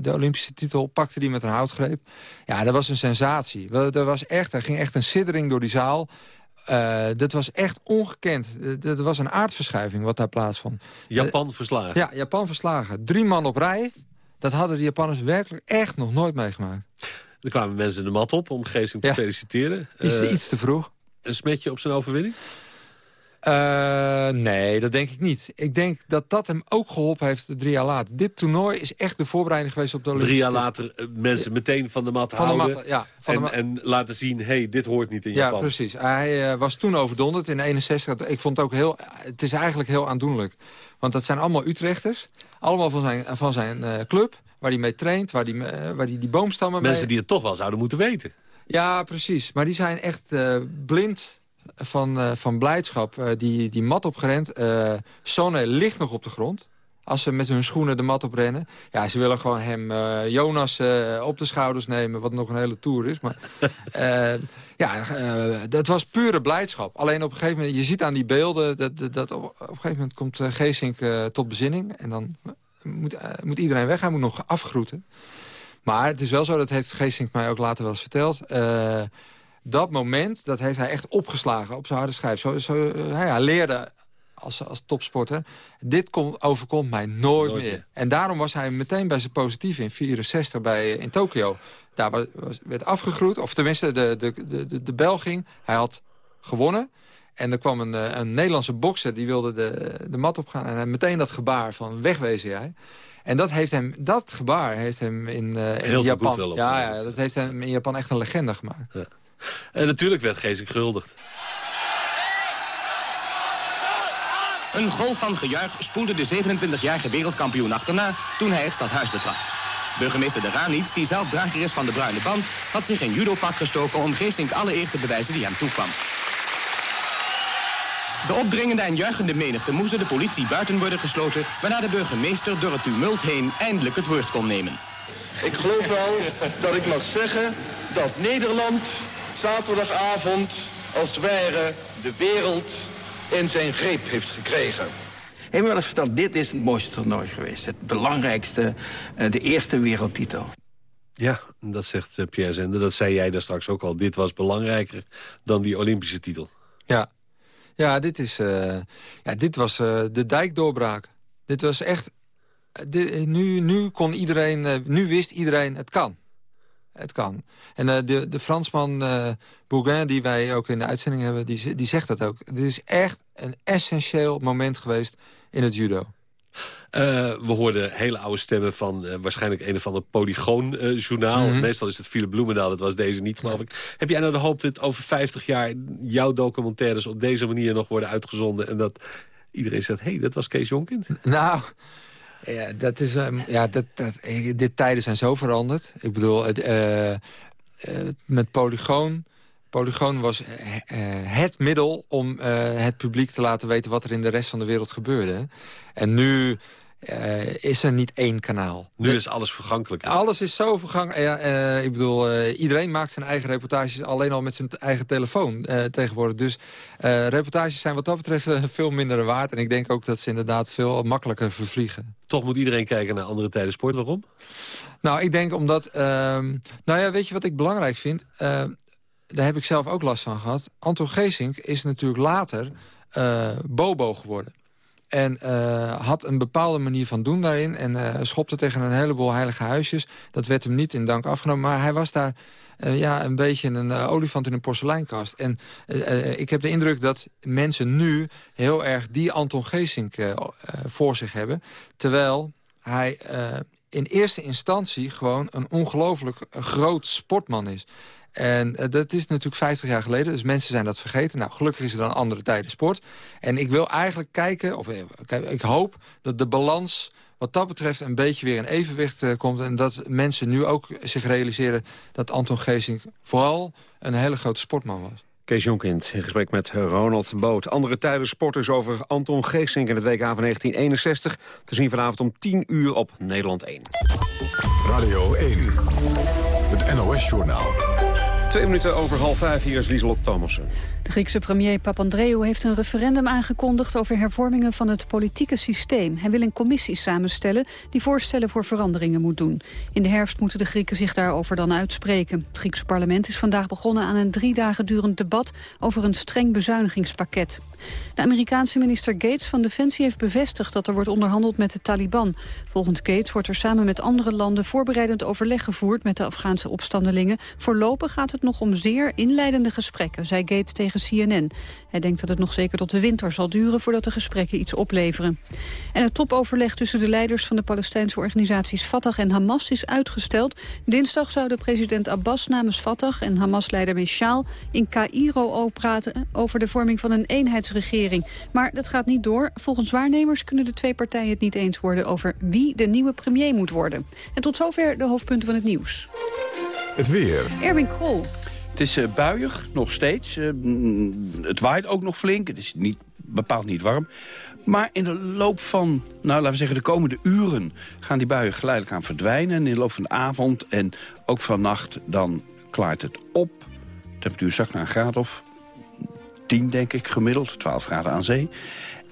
de Olympische titel, pakte hij met een houtgreep. Ja, dat was een sensatie. Er, was echt, er ging echt een siddering door die zaal. Eh, dat was echt ongekend. Eh, Dat was een aardverschuiving wat daar plaatsvond. Japan verslagen. Ja, Japan verslagen. Drie man op rij. Dat hadden de Japanners werkelijk echt nog nooit meegemaakt. Er kwamen mensen de mat op om Geesink te Ja. feliciteren. Eh, iets te vroeg. Een smetje op zijn overwinning? Eh, nee, dat denk ik niet. Ik denk dat dat hem ook geholpen heeft drie jaar later. Dit toernooi is echt de voorbereiding geweest op de Drie Olympische jaar Spelen. later eh, mensen meteen van de mat Van de houden. mat, ja, van de en, mat. en laten zien, hé, hey, dit hoort niet in Ja, Japan. precies. Hij eh, was toen overdonderd in 61. Ik vond het ook heel... Het is eigenlijk heel aandoenlijk. Want dat zijn allemaal Utrechters. Allemaal van zijn, van zijn club. Waar hij mee traint. Waar hij waar die, die boomstammen Mensen mee... die het toch wel zouden moeten weten. Ja, precies. Maar die zijn echt blind van, eh, van blijdschap. Eh, die, die mat opgerend. Eh Sonne ligt nog op de grond. Als ze met hun schoenen de mat oprennen. Ja, ze willen gewoon hem, Jonas, op de schouders nemen. Wat nog een hele tour is. Maar *laughs* ja, dat was pure blijdschap. Alleen op een gegeven moment, je ziet aan die beelden... dat, dat, dat op, op een gegeven moment komt Geesink tot bezinning. En dan moet, moet iedereen weg. Hij moet nog afgroeten. Maar het is wel zo, dat heeft Geesink mij ook later wel eens verteld... eh, dat moment, dat heeft hij echt opgeslagen op zijn harde schijf. Zo, zo, eh, hij, hij leerde als, als topsporter, dit komt, overkomt mij nooit, Nooit meer. meer. En daarom was hij meteen bij zijn positief in 64 bij, in Tokio. Daar was, werd afgegroet, of tenminste de, de, de, de, bel ging. Hij had gewonnen. En er kwam een, eh, een Nederlandse bokser, die wilde de, de mat opgaan. En hij meteen dat gebaar van wegwezen jij. En dat, heeft hem, dat gebaar heeft hem in, eh, in veel Japan... ja, ja, dat heeft hem in Japan echt een legende gemaakt. En natuurlijk werd Geesink gehuldigd. Een golf van gejuich spoelde de 27-jarige wereldkampioen achterna toen hij het stadhuis betrad. Burgemeester de Ranits, die zelf drager is van de bruine band, had zich in judopak gestoken om Geesink alle eer te bewijzen die hem toekwam. De opdringende en juichende menigte moesten de politie buiten worden gesloten, waarna de burgemeester door het tumult heen eindelijk het woord kon nemen. Ik geloof wel dat ik mag zeggen dat Nederland zaterdagavond als het ware de wereld in zijn greep heeft gekregen. Heeft me wel eens verteld, dit is het mooiste toernooi geweest. Het belangrijkste, eh, de eerste wereldtitel. Ja, dat zegt eh, Pierre Zender. Dat zei jij daar straks ook al. Dit was belangrijker dan die Olympische titel. Ja, ja dit, is, eh, ja, dit was eh, de dijkdoorbraak. Dit was echt... dit- nu, nu kon iedereen... eh, nu wist iedereen, het kan. Het kan. En eh, de, de Fransman Bougain, die wij ook in de uitzending hebben... Die, die zegt dat ook. Dit is echt een essentieel moment geweest in het judo. Eh, we hoorden hele oude stemmen van waarschijnlijk een of ander Polygoon-journaal. Mhm. Meestal is het Philip Bloemendaal, dat was deze niet, geloof ik. Heb jij nou de hoop dat over 50 jaar jouw documentaires op deze manier nog worden uitgezonden... en dat iedereen zegt, hé, hey, dat was Kees Jonkind? Nou, ja, dat is, ehm, ja, dat, dat, dit tijden zijn zo veranderd. Ik bedoel, het, eh, eh, met Polygoon... Polygoon was eh, het middel om het publiek te laten weten... wat er in de rest van de wereld gebeurde. En nu eh, is er niet één kanaal. Nu is alles vergankelijk. Alles is zo vergang. Ja, eh, ik bedoel, eh, iedereen maakt zijn eigen reportages alleen al met zijn eigen telefoon eh, tegenwoordig. Dus eh, reportages zijn wat dat betreft eh, veel minder waard. En ik denk ook dat ze inderdaad veel makkelijker vervliegen. Toch moet iedereen kijken naar andere tijden sport. Waarom? Nou, ik denk omdat... ehm, nou ja, weet je wat ik belangrijk vind? Eh, daar heb ik zelf ook last van gehad. Anton Geesink is natuurlijk later eh, Bobo geworden. En eh, had een bepaalde manier van doen daarin. En eh, schopte tegen een heleboel heilige huisjes. Dat werd hem niet in dank afgenomen. Maar hij was daar eh, ja, een beetje een olifant in een porseleinkast. En ik heb de indruk dat mensen nu heel erg die Anton Geesink voor zich hebben. Terwijl hij in eerste instantie gewoon een ongelooflijk groot sportman is. En eh, dat is natuurlijk 50 jaar geleden, dus mensen zijn dat vergeten. Nou, gelukkig is er dan andere tijden sport. En ik wil eigenlijk kijken, of eh, ik hoop dat de balans wat dat betreft een beetje weer in evenwicht eh, komt. En dat mensen nu ook zich realiseren dat Anton Geesink vooral een hele grote sportman was. Kees Jonkind in gesprek met Ronald Boot. Andere tijden sporters over Anton Geesink in het WK van 1961. Te zien vanavond om 10 uur op Nederland 1. Radio 1, het NOS-journaal. Twee minuten over half vijf, hier is Lieselot Thomassen. De Griekse premier Papandreou heeft een referendum aangekondigd over hervormingen van het politieke systeem. Hij wil een commissie samenstellen die voorstellen voor veranderingen moet doen. In de herfst moeten de Grieken zich daarover dan uitspreken. Het Griekse parlement is vandaag begonnen aan een drie dagen durend debat over een streng bezuinigingspakket. De Amerikaanse minister Gates van Defensie heeft bevestigd dat er wordt onderhandeld met de Taliban. Volgens Gates wordt er samen met andere landen voorbereidend overleg gevoerd met de Afghaanse opstandelingen. Voorlopig gaat het nog om zeer inleidende gesprekken, zei Gates tegen CNN. Hij denkt dat het nog zeker tot de winter zal duren voordat de gesprekken iets opleveren. En het topoverleg tussen de leiders van de Palestijnse organisaties Fatah en Hamas is uitgesteld. Dinsdag zouden president Abbas namens Fatah en Hamas-leider Meshaal in Cairo praten over de vorming van een eenheidsregering. Maar dat gaat niet door. Volgens waarnemers kunnen de twee partijen het niet eens worden over wie de nieuwe premier moet worden. En tot zover de hoofdpunten van het nieuws. Het weer. Erwin Krol. Het is eh, buiig, nog steeds. Eh, mm, het waait ook nog flink. Het is niet, bepaald niet warm. Maar in de loop van, nou, laten we zeggen, de komende uren... gaan die buien geleidelijk aan verdwijnen. En in de loop van de avond en ook vannacht, dan klaart het op. De temperatuur zakt naar een graad of 10, denk ik, gemiddeld. 12 graden aan zee.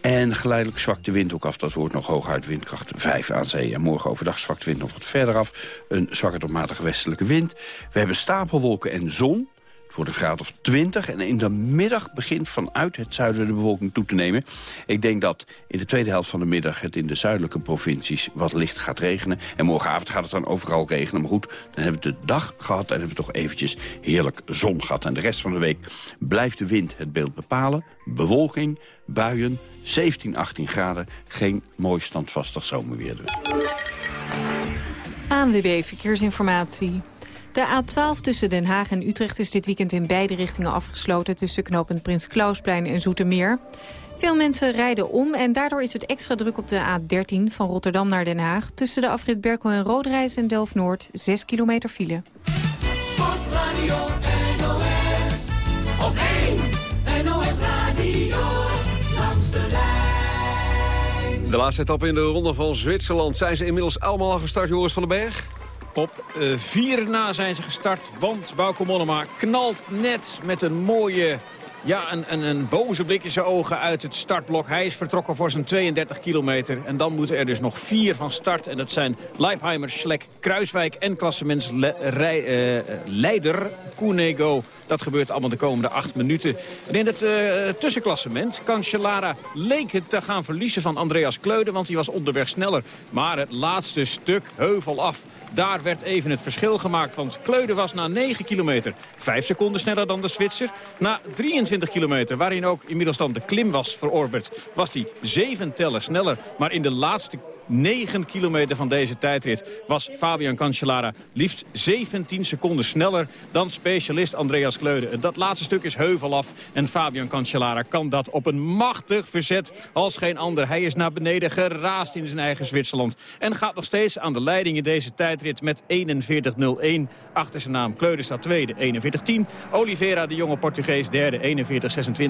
En geleidelijk zwakt de wind ook af. Dat wordt nog hooguit windkracht 5 aan zee. En morgen overdag zwakt de wind nog wat verder af. Een zwakke tot matige westelijke wind. We hebben stapelwolken en zon. Wordt een graad of 20. En in de middag begint vanuit het zuiden de bewolking toe te nemen. Ik denk dat in de tweede helft van de middag het in de zuidelijke provincies wat licht gaat regenen. En morgenavond gaat het dan overal regenen. Maar goed, dan hebben we de dag gehad en hebben we toch eventjes heerlijk zon gehad. En de rest van de week blijft de wind het beeld bepalen. Bewolking, buien, 17, 18 graden. Geen mooi standvastig zomerweer dus. ANWB Verkeersinformatie. De A12 tussen Den Haag en Utrecht is dit weekend in beide richtingen afgesloten... tussen knooppunt Prins Klausplein en Zoetermeer. Veel mensen rijden om en daardoor is het extra druk op de A13 van Rotterdam naar Den Haag... tussen de afrit Berkel en Roodrijs en Delft-Noord 6 kilometer file. Sportradio NOS. Op 1 NOS Radio. Langs de lijn. De laatste etappe in de ronde van Zwitserland. Zijn ze inmiddels allemaal al gestart, Joris van den Berg? Op eh, vier na zijn ze gestart, want Bauke Mollema knalt net met een mooie Ja, een, een, een boze blik in zijn ogen uit het startblok. Hij is vertrokken voor zijn 32 kilometer. En dan moeten er dus nog vier van start. En dat zijn Leipheimer, Schlek, Kruiswijk en klassementsleider uh, Koenego. Dat gebeurt allemaal de komende acht minuten. En in het uh, tussenklassement, Cancellara leek het te gaan verliezen van Andreas Kleude. Want hij was onderweg sneller. Maar het laatste stuk, heuvel af. Daar werd even het verschil gemaakt. Want Kleude was na 9 kilometer 5 seconden sneller dan de Zwitser. Na 23 kilometer, waarin ook inmiddels dan de klim was verorberd... was hij 7 tellen sneller. Maar in de laatste 9 kilometer van deze tijdrit was Fabian Cancellara liefst 17 seconden sneller dan specialist Andreas Kleude. Dat laatste stuk is heuvel af en Fabian Cancellara kan dat op een machtig verzet als geen ander. Hij is naar beneden geraast in zijn eigen Zwitserland en gaat nog steeds aan de leiding in deze tijdrit met 41.01 achter zijn naam. Kleude staat tweede, 41.10. Oliveira, de jonge Portugees, derde,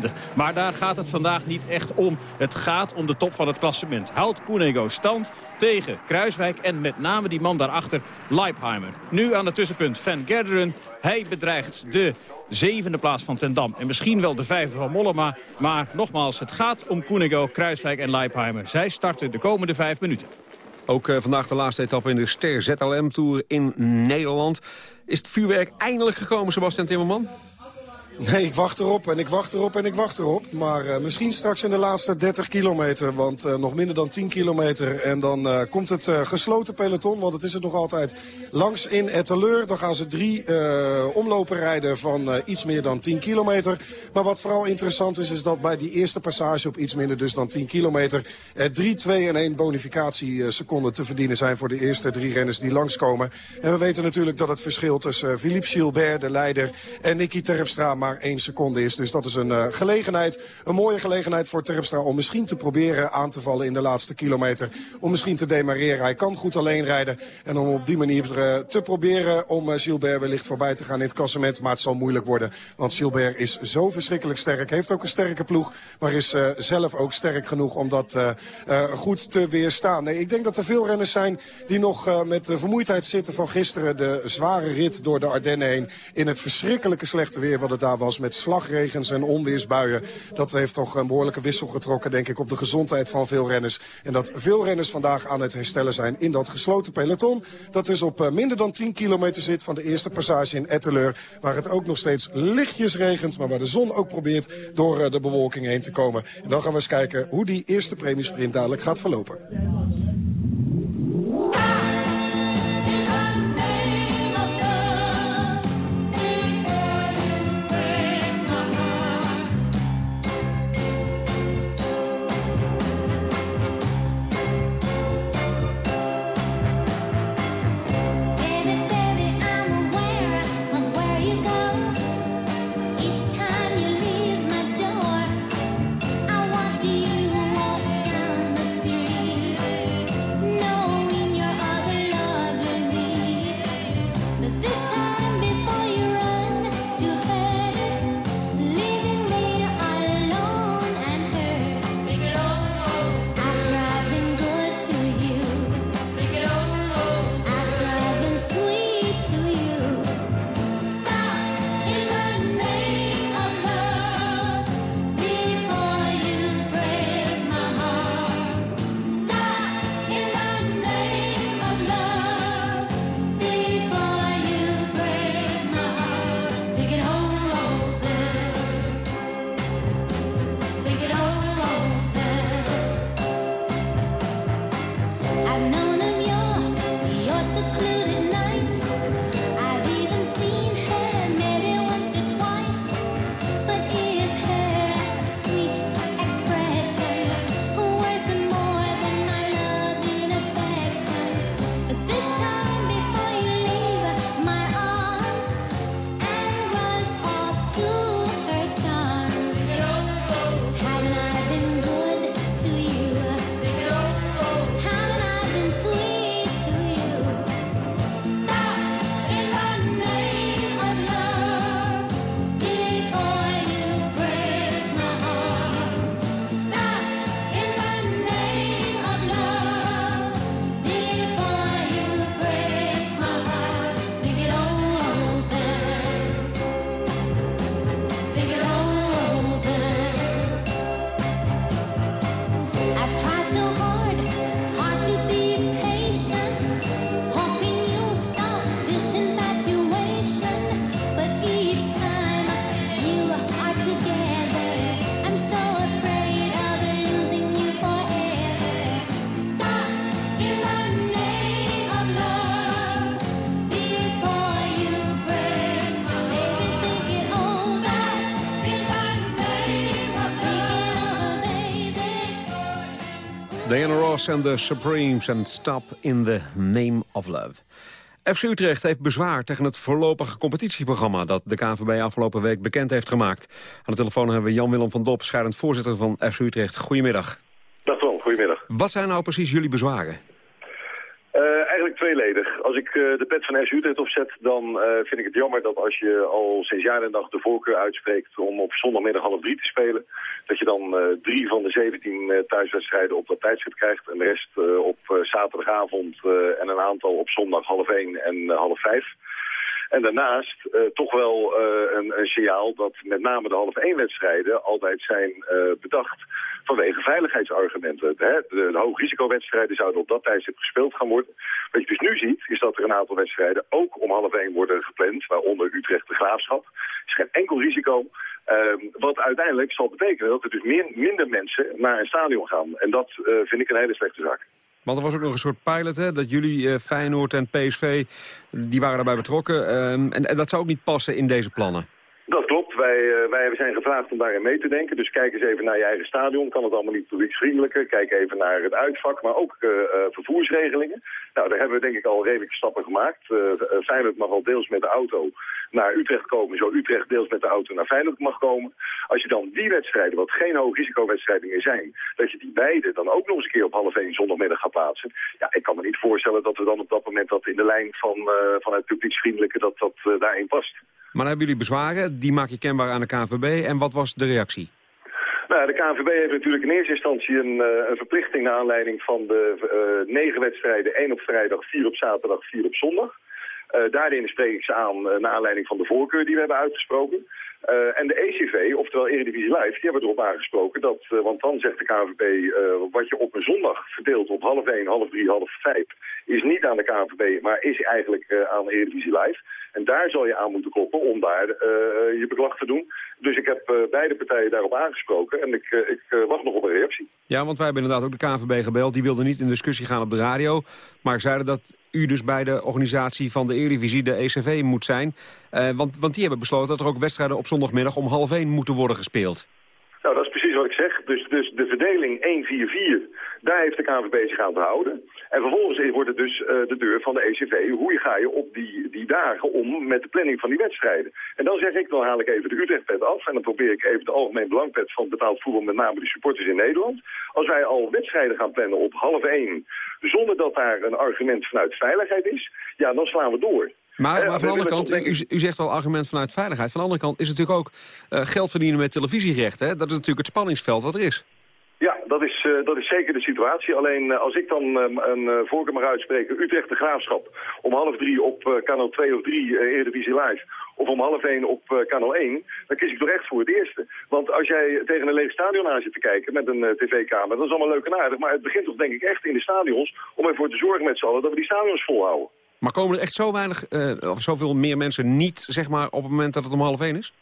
41.26. Maar daar gaat het vandaag niet echt om. Het gaat om de top van het klassement. Houdt Koenego stand tegen Kruiswijk. En met name die man daarachter, Leipheimer. Nu aan het tussenpunt Van Gerderen. Hij bedreigt de zevende plaats van Ten Dam. En misschien wel de vijfde van Mollema. Maar nogmaals, het gaat om Koenigo, Kruiswijk en Leipheimer. Zij starten de komende vijf minuten. Ook uh, vandaag de laatste etappe in de Ster ZLM Tour in Nederland. Is het vuurwerk eindelijk gekomen, Sebastian Timmerman? Nee, ik wacht erop en ik wacht erop en ik wacht erop. Maar uh, misschien straks in de laatste 30 kilometer. Want uh, nog minder dan 10 kilometer. En dan uh, komt het gesloten peloton. Want het is het nog altijd langs in Etteleur. Dan gaan ze drie omlopen rijden van iets meer dan 10 kilometer. Maar wat vooral interessant is, is dat bij die eerste passage op iets minder dus dan 10 kilometer... 3, 2 en 1 bonificatieseconden te verdienen zijn voor de eerste drie renners die langskomen. En we weten natuurlijk dat het verschil tussen Philippe Gilbert, de leider, en Nicky Terpstra maar één seconde is. Dus dat is een uh, gelegenheid, een mooie gelegenheid voor Terpstra om misschien te proberen aan te vallen in de laatste kilometer. Om misschien te demareren. Hij kan goed alleen rijden. En om op die manier uh, te proberen om uh, Gilbert wellicht voorbij te gaan in het klassement. Maar het zal moeilijk worden. Want Gilbert is zo verschrikkelijk sterk. Heeft ook een sterke ploeg. Maar is zelf ook sterk genoeg om dat goed te weerstaan. Nee, ik denk dat er veel renners zijn die nog met de vermoeidheid zitten van gisteren. De zware rit door de Ardennen heen. In het verschrikkelijke slechte weer wat het daar was met slagregens en onweersbuien. Dat heeft toch een behoorlijke wissel getrokken, denk ik, op de gezondheid van veel renners. En dat veel renners vandaag aan het herstellen zijn in dat gesloten peloton. Dat dus op minder dan 10 kilometer zit van de eerste passage in Etteleur. Waar het ook nog steeds lichtjes regent, maar waar de zon ook probeert door de bewolking heen te komen. En dan gaan we eens kijken hoe die eerste premiesprint dadelijk gaat verlopen. Ross en de Supremes en Stop in the Name of Love. FC Utrecht heeft bezwaar tegen het voorlopige competitieprogramma... dat de KNVB afgelopen week bekend heeft gemaakt. Aan de telefoon hebben we Jan-Willem van Dop, scheidend voorzitter van FC Utrecht. Goedemiddag. Dag Tom, goedemiddag. Wat zijn nou precies jullie bezwaren? Uh, eigenlijk tweeledig. Als ik uh, de pet van SU Utrecht opzet, dan uh, vind ik het jammer dat als je al sinds jaar en dag de voorkeur uitspreekt om op zondagmiddag half drie te spelen, dat je dan drie van de 17 thuiswedstrijden op dat tijdstip krijgt en de rest op zaterdagavond en een aantal op zondag half één en half vijf. En daarnaast uh, toch wel uh, een, een, signaal dat met name de half één wedstrijden altijd zijn uh, bedacht vanwege veiligheidsargumenten. Hè? De, de hoogrisicowedstrijden zouden op dat tijdstip gespeeld gaan worden. Wat je dus nu ziet, is dat er een aantal wedstrijden ook om half één worden gepland, waaronder Utrecht de Graafschap. Er is geen enkel risico. wat uiteindelijk zal betekenen dat er dus minder mensen naar een stadion gaan. En dat vind ik een hele slechte zaak. Want er was ook nog een soort pilot, hè, dat jullie, uh, Feyenoord en PSV, die waren daarbij betrokken. Um, en, en, dat zou ook niet passen in deze plannen. Dat. Wij, uh, wij zijn gevraagd om daarin mee te denken. Dus kijk eens even naar je eigen stadion. Kan het allemaal niet publieksvriendelijker? Kijk even naar het uitvak, maar ook uh, vervoersregelingen. Nou, daar hebben we denk ik al redelijke stappen gemaakt. Feyenoord mag al deels met de auto naar Utrecht komen, zo Utrecht deels met de auto naar Feyenoord mag komen. Als je dan die wedstrijden, wat geen hoogrisicowedstrijden meer zijn, dat je die beide dan ook nog eens een keer op half één zondagmiddag gaat plaatsen. Ja, ik kan me niet voorstellen dat we dan op dat moment dat in de lijn van, uh, van het publieksvriendelijke dat dat uh, daarin past. Maar dan hebben jullie bezwaren, die maak je kenbaar aan de KNVB. En wat was de reactie? Nou, de KNVB heeft natuurlijk in eerste instantie een, een verplichting naar aanleiding van de uh, negen wedstrijden. één op vrijdag, vier op zaterdag, vier op zondag. Uh, daarin spreek ik ze aan uh, naar aanleiding van de voorkeur die we hebben uitgesproken. En de ECV, oftewel Eredivisie Live, die hebben erop aangesproken dat, want dan zegt de KNVB, wat je op een zondag verdeelt op half één, half drie, half vijf, is niet aan de KNVB, maar is eigenlijk aan Eredivisie Live. En daar zal je aan moeten kloppen om daar je beklag te doen. Dus ik heb beide partijen daarop aangesproken en ik, ik wacht nog op een reactie. Ja, want wij hebben inderdaad ook de KNVB gebeld. Die wilden niet in discussie gaan op de radio, maar zeiden dat u dus bij de organisatie van de Eredivisie, de ECV, moet zijn. Uh, want, want die hebben besloten dat er ook wedstrijden op zondagmiddag om half één moeten worden gespeeld. Nou, dat is precies wat ik zeg. Dus, dus de verdeling 1-4-4, daar heeft de KNVB zich aan te houden. En vervolgens wordt het dus uh, de deur van de ECV. Hoe ga je op die, die dagen om met de planning van die wedstrijden? En dan zeg ik, dan haal ik even de Utrechtpet af. En dan probeer ik even de algemeen belangpet van betaald voetbal, met name de supporters in Nederland. Als wij al wedstrijden gaan plannen op half één, zonder dat daar een argument vanuit veiligheid is, ja, dan slaan we door. Maar, maar van de andere kant, u, u, zegt al argument vanuit veiligheid. Van de andere kant is het natuurlijk ook uh, geld verdienen met televisierechten. Dat is natuurlijk het spanningsveld wat er is. Ja, dat is, uh, zeker de situatie. Alleen uh, als ik dan um, een uh, voorkeur mag uitspreken, Utrecht de Graafschap... om half drie op kanaal 2 of 3 Eredivisie Live... of om half één op kanaal 1, dan kies ik toch echt voor het eerste. Want als jij tegen een leeg stadion aan zit te kijken met een tv-kamer... dat is allemaal leuk en aardig, maar het begint toch denk ik echt in de stadions... om ervoor te zorgen met z'n allen dat we die stadions volhouden. Maar komen er echt zo weinig, of zoveel meer mensen niet, zeg maar, op het moment dat het om half één is?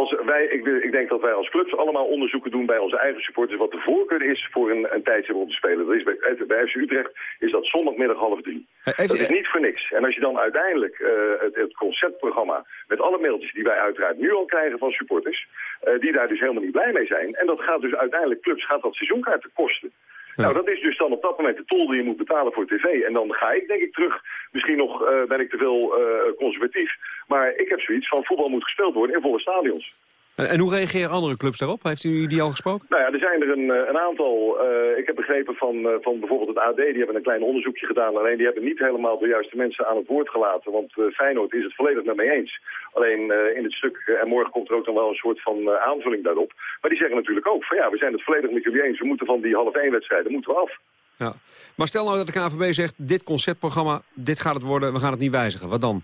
Als wij, ik, ik, denk dat wij als clubs allemaal onderzoeken doen bij onze eigen supporters... wat de voorkeur is voor een, een tijdstip om te spelen. Dat is bij, bij FC Utrecht is dat zondagmiddag half drie. Heeft, dat is niet voor niks. En als je dan uiteindelijk uh, het, het, conceptprogramma... met alle mailtjes die wij uiteraard nu al krijgen van supporters... Uh, die daar dus helemaal niet blij mee zijn... en dat gaat dus uiteindelijk clubs gaat dat seizoenkaarten kosten... Nou, dat is dus dan op dat moment de tol die je moet betalen voor tv. En dan ga ik denk ik terug, misschien nog uh, ben ik te veel uh, conservatief. Maar ik heb zoiets van voetbal moet gespeeld worden in volle stadions. En, hoe reageren andere clubs daarop? Heeft u die al gesproken? Nou ja, er zijn er een, een aantal. Uh, ik heb begrepen van, uh, van bijvoorbeeld het AD, die hebben een klein onderzoekje gedaan. Alleen die hebben niet helemaal de juiste mensen aan het woord gelaten. Want uh, Feyenoord is het volledig met mee eens. Alleen in het stuk, en morgen komt er ook dan wel een soort van aanvulling daarop. Maar die zeggen natuurlijk ook van ja, we zijn het volledig met jullie eens. We moeten van die half één wedstrijden moeten we af. Ja. Maar stel nou dat de KNVB zegt, dit conceptprogramma, dit gaat het worden, we gaan het niet wijzigen. Wat dan?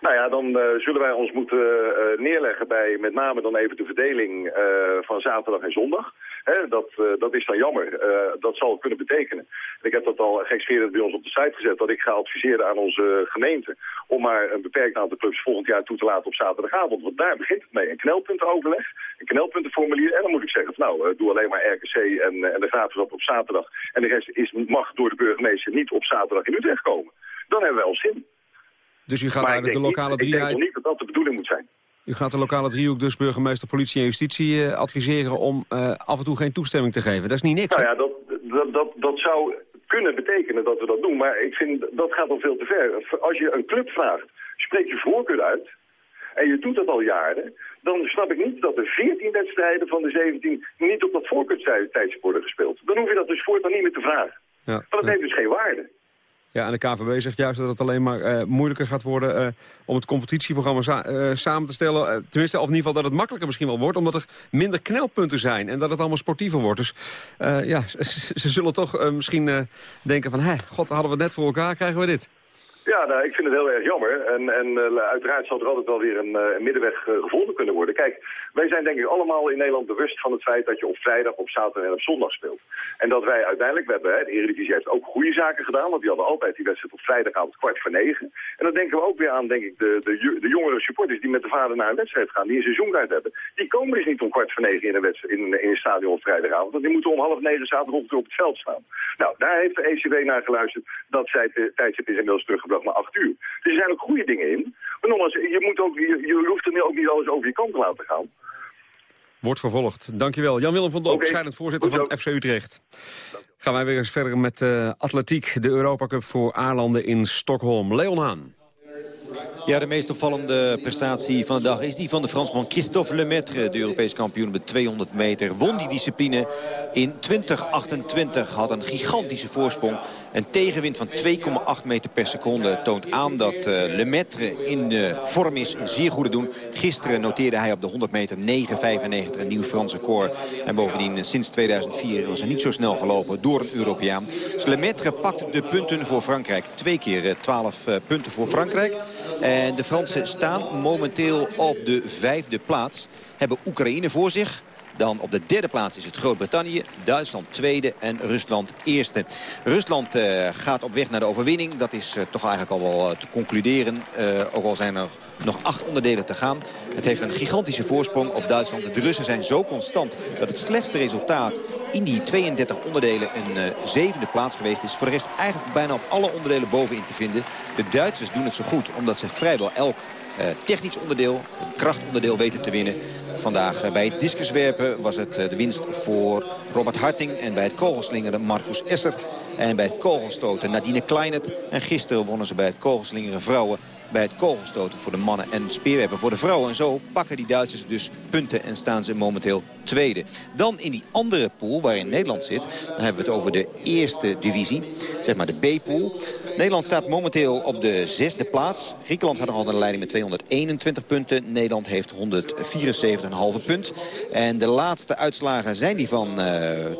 Nou ja, dan uh, zullen wij ons moeten uh, neerleggen bij met name dan even de verdeling van zaterdag en zondag. Dat, dat is dan jammer. dat zal kunnen betekenen. Ik heb dat al gekscherend bij ons op de site gezet, dat ik ga adviseren aan onze gemeente om maar een beperkt aantal clubs volgend jaar toe te laten op zaterdagavond. Want daar begint het mee. Een knelpuntenoverleg, een knelpuntenformulier. En dan moet ik zeggen, van, nou, doe alleen maar RKC en, en de graafschap op zaterdag. En de rest is, mag door de burgemeester niet op zaterdag in Utrecht komen. Dan hebben wij al zin. Dus u gaat eigenlijk de lokale drie... Ik denk niet dat dat de bedoeling moet zijn. U gaat de lokale driehoek, dus burgemeester, politie en justitie uh, adviseren om uh, af en toe geen toestemming te geven. Dat is niet niks, Nou ja, dat, dat, dat, dat, zou kunnen betekenen dat we dat doen. Maar ik vind, dat gaat al veel te ver. Als je een club vraagt, spreek je voorkeur uit... en je doet dat al jaren... dan snap ik niet dat de 14 wedstrijden van de 17 niet op dat voorkeurstijdstip worden gespeeld. Dan hoef je dat dus voortaan niet meer te vragen. Ja. Want dat heeft dus geen waarde. Ja, en de KVB zegt juist dat het alleen maar eh, moeilijker gaat worden... eh, om het competitieprogramma eh, samen te stellen. Tenminste, of in ieder geval dat het makkelijker misschien wel wordt... omdat er minder knelpunten zijn en dat het allemaal sportiever wordt. Dus ja, *laughs* ze, zullen toch misschien denken van... hé, god, hadden we het net voor elkaar, krijgen we dit. Ja, nou, ik vind het heel erg jammer. En, en eh, uiteraard zal er altijd wel weer een, eh, middenweg eh, gevonden kunnen worden. Kijk, wij zijn denk ik allemaal in Nederland bewust van het feit dat je op vrijdag, op zaterdag en op zondag speelt. En dat wij uiteindelijk, we hebben, hè, de Eredivisie heeft ook goede zaken gedaan, want die hadden altijd die wedstrijd op vrijdagavond kwart voor negen. En dan denken we ook weer aan, denk ik, de, de, de jongere supporters die met de vader naar een wedstrijd gaan, die een seizoenkaart hebben. Die komen dus niet om kwart voor negen in een, wedstrijd, in, in een stadion op vrijdagavond, want die moeten om half negen zaterdagochtend op het veld staan. Nou, daar heeft de ECW naar geluisterd dat zij het tijdstip is inmiddels teruggebracht naar acht uur. Dus er zijn ook goede dingen in. Maar nogmaals, je, moet ook, je, je hoeft er ook niet alles over je kant te laten gaan. Wordt vervolgd. Dankjewel. Jan-Willem van Oké. scheidend voorzitter van FC Utrecht. Gaan wij weer eens verder met eh, atletiek. De Europa Cup voor A-landen in Stockholm. Leon Haan. Ja, de meest opvallende prestatie van de dag is die van de Fransman Christophe Lemaitre. De Europees kampioen op de 200 meter. Won die discipline in 2028. Had een gigantische voorsprong. Een tegenwind van 2,8 meter per seconde toont aan dat eh, Lemaitre in eh, vorm is. Een zeer goede doen. Gisteren noteerde hij op de 100 meter 9,95 een nieuw Frans record. En bovendien eh, sinds 2004 was hij niet zo snel gelopen door een Europeaan. Dus Lemaitre pakt de punten voor Frankrijk. Twee keer eh, 12 eh, punten voor Frankrijk. En de Fransen staan momenteel op de vijfde plaats. Hebben Oekraïne voor zich. Dan op de derde plaats is het Groot-Brittannië, Duitsland tweede en Rusland eerste. Rusland eh, gaat op weg naar de overwinning. Dat is eh, toch eigenlijk al wel eh, te concluderen. Ook al zijn er nog acht onderdelen te gaan. Het heeft een gigantische voorsprong op Duitsland. De Russen zijn zo constant dat het slechtste resultaat in die 32 onderdelen een zevende plaats geweest is. Voor de rest eigenlijk bijna op alle onderdelen bovenin te vinden. De Duitsers doen het zo goed omdat ze vrijwel elk technisch onderdeel, een krachtonderdeel weten te winnen. Vandaag eh, bij het discuswerpen was het eh, de winst voor Robert Harting. En bij het kogelslingeren Marcus Esser. En bij het kogelstoten Nadine Kleinert. En gisteren wonnen ze bij het kogelslingeren vrouwen bij het kogelstoten voor de mannen en speerwerpen voor de vrouwen. En zo pakken die Duitsers dus punten en staan ze momenteel tweede. Dan in die andere pool waarin Nederland zit, dan hebben we het over de eerste divisie. Zeg maar de B-pool. Nederland staat momenteel op de zesde plaats. Griekenland had nog altijd een leiding met 221 punten. Nederland heeft 174,5 punt. En de laatste uitslagen zijn die van uh,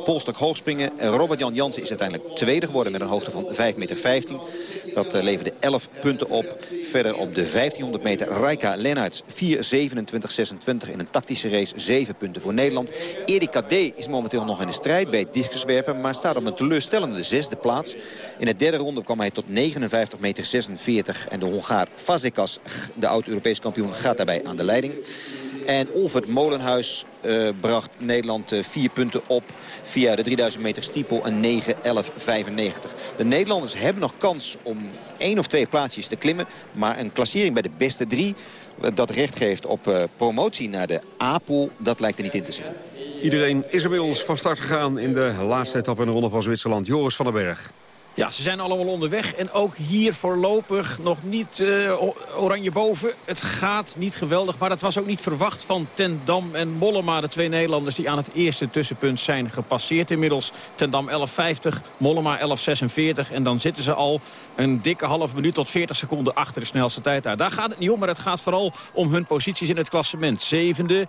polstok hoogspringen. Robert-Jan Jansen is uiteindelijk tweede geworden met een hoogte van 5,15 meter. Dat uh, leverde 11 punten op. Verder op de 1500 meter Raika Lennarts 4,27,26 in een tactische race. 7 punten voor Nederland. Erik Kadé is momenteel nog in de strijd bij het discuswerpen. Maar staat op een teleurstellende zesde plaats. In de derde ronde kwam hij tot 59,46 meter. En de Hongaar Fazekas, de oud-Europees kampioen, gaat daarbij aan de leiding. En Olvert Molenhuis uh, bracht Nederland uh, vier punten op via de 3000 meter stiepel een 9-11-95. De Nederlanders hebben nog kans om één of twee plaatsjes te klimmen. Maar een klassering bij de beste drie dat recht geeft op promotie naar de A-pool, dat lijkt er niet in te zitten. Iedereen is inmiddels van start gegaan in de laatste etappe in de Ronde van Zwitserland. Joris van den Berg. Ja, ze zijn allemaal onderweg. En ook hier voorlopig nog niet uh, oranje boven. Het gaat niet geweldig, maar dat was ook niet verwacht van Ten Dam en Mollema. De twee Nederlanders die aan het eerste tussenpunt zijn gepasseerd inmiddels. Ten Dam 11.50, Mollema 11.46. En dan zitten ze al een dikke half minuut tot 40 seconden achter de snelste tijd uit. Daar gaat het niet om, maar het gaat vooral om hun posities in het klassement. Zevende,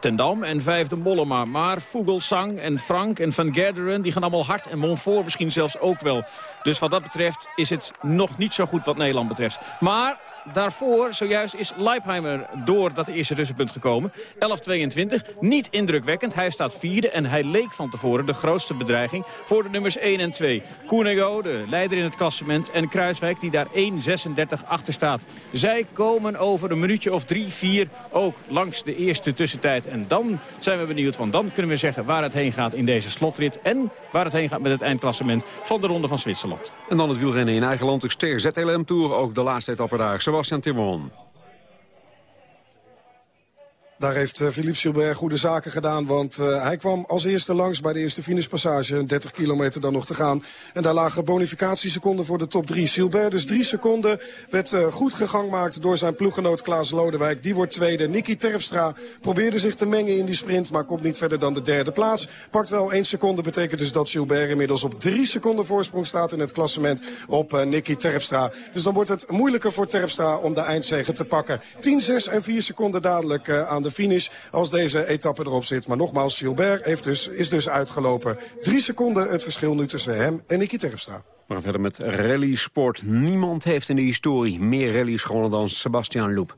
Ten Dam en vijfde Mollema. Maar Vogelsang en Frank en Van Gerderen die gaan allemaal hard. En Monfort misschien zelfs ook wel. Dus wat dat betreft is het nog niet zo goed wat Nederland betreft. Maar daarvoor zojuist is Leipheimer door dat eerste tussenpunt gekomen. 11-22. Niet indrukwekkend. Hij staat vierde en hij leek van tevoren de grootste bedreiging voor de nummers 1 en 2. Koenego, de leider in het klassement. En Kruiswijk die daar 1.36 achter staat. Zij komen over een minuutje of drie, vier ook langs de eerste tussentijd. En dan zijn we benieuwd, want dan kunnen we zeggen waar het heen gaat in deze slotrit. En waar het heen gaat met het eindklassement van de Ronde van Zwitserland. En dan het wielrennen in eigen land. De Ster ZLM Tour, ook de laatste etappe daar. Sebastian Timmerman. Daar heeft uh, Philippe Gilbert goede zaken gedaan. Want uh, hij kwam als eerste langs bij de eerste finishpassage. 30 kilometer dan nog te gaan. En daar lagen bonificatieseconden voor de top 3. Gilbert dus drie seconden. Werd uh, goed gegangmaakt door zijn ploeggenoot Klaas Lodewijk. Die wordt tweede. Nicky Terpstra probeerde zich te mengen in die sprint. Maar komt niet verder dan de derde plaats. Pakt wel één seconde. Betekent dus dat Gilbert inmiddels op drie seconden voorsprong staat in het klassement op uh, Nicky Terpstra. Dus dan wordt het moeilijker voor Terpstra om de eindzege te pakken. 10, 6 en 4 seconden dadelijk aan de finish als deze etappe erop zit. Maar nogmaals, Gilbert heeft dus, is dus uitgelopen. Drie seconden het verschil nu tussen hem en Nicky Terpstra. Gaan verder met rallysport. Niemand heeft in de historie meer rallies gewonnen dan Sebastian Loep.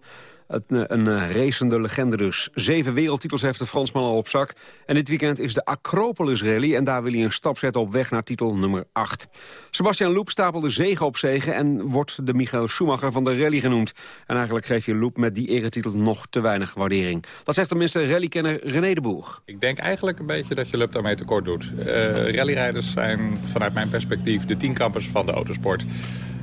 Een, een racende legende dus. Zeven wereldtitels heeft de Fransman al op zak. En dit weekend is de Acropolis Rally. En daar wil hij een stap zetten op weg naar titel nummer 8. Sebastian Loep stapelde zegen op zegen... en wordt de Michael Schumacher van de rally genoemd. En eigenlijk geeft je Loep met die eretitel nog te weinig waardering. Dat zegt tenminste rallykenner René de Boer. Ik denk eigenlijk een beetje dat je Loep daarmee tekort doet. Uh, rallyrijders zijn vanuit mijn perspectief de tienkampers van de autosport.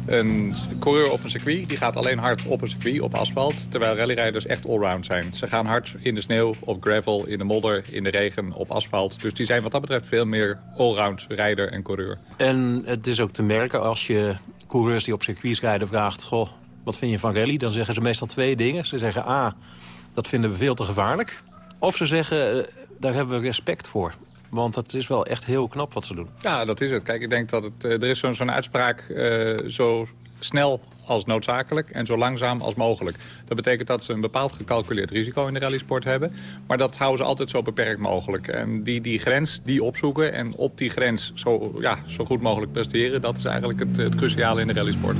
Een coureur op een circuit die gaat alleen hard op een circuit, op asfalt. Terwijl rallyrijders echt allround zijn. Ze gaan hard in de sneeuw, op gravel, in de modder, in de regen, op asfalt. Dus die zijn wat dat betreft veel meer allround rijder en coureur. En het is ook te merken als je coureurs die op circuits rijden vraagt... Goh, wat vind je van rally? Dan zeggen ze meestal twee dingen. Ze zeggen A, dat vinden we veel te gevaarlijk. Of ze zeggen, daar hebben we respect voor. Want het is wel echt heel knap wat ze doen. Ja, dat is het. Kijk, ik denk dat het, er is zo'n zo'n uitspraak uh, zo snel als noodzakelijk en zo langzaam als mogelijk. Dat betekent dat ze een bepaald gecalculeerd risico in de rallysport hebben. Maar dat houden ze altijd zo beperkt mogelijk. En die, die grens die opzoeken en op die grens zo, ja, zo goed mogelijk presteren... dat is eigenlijk het, het cruciale in de rallysport.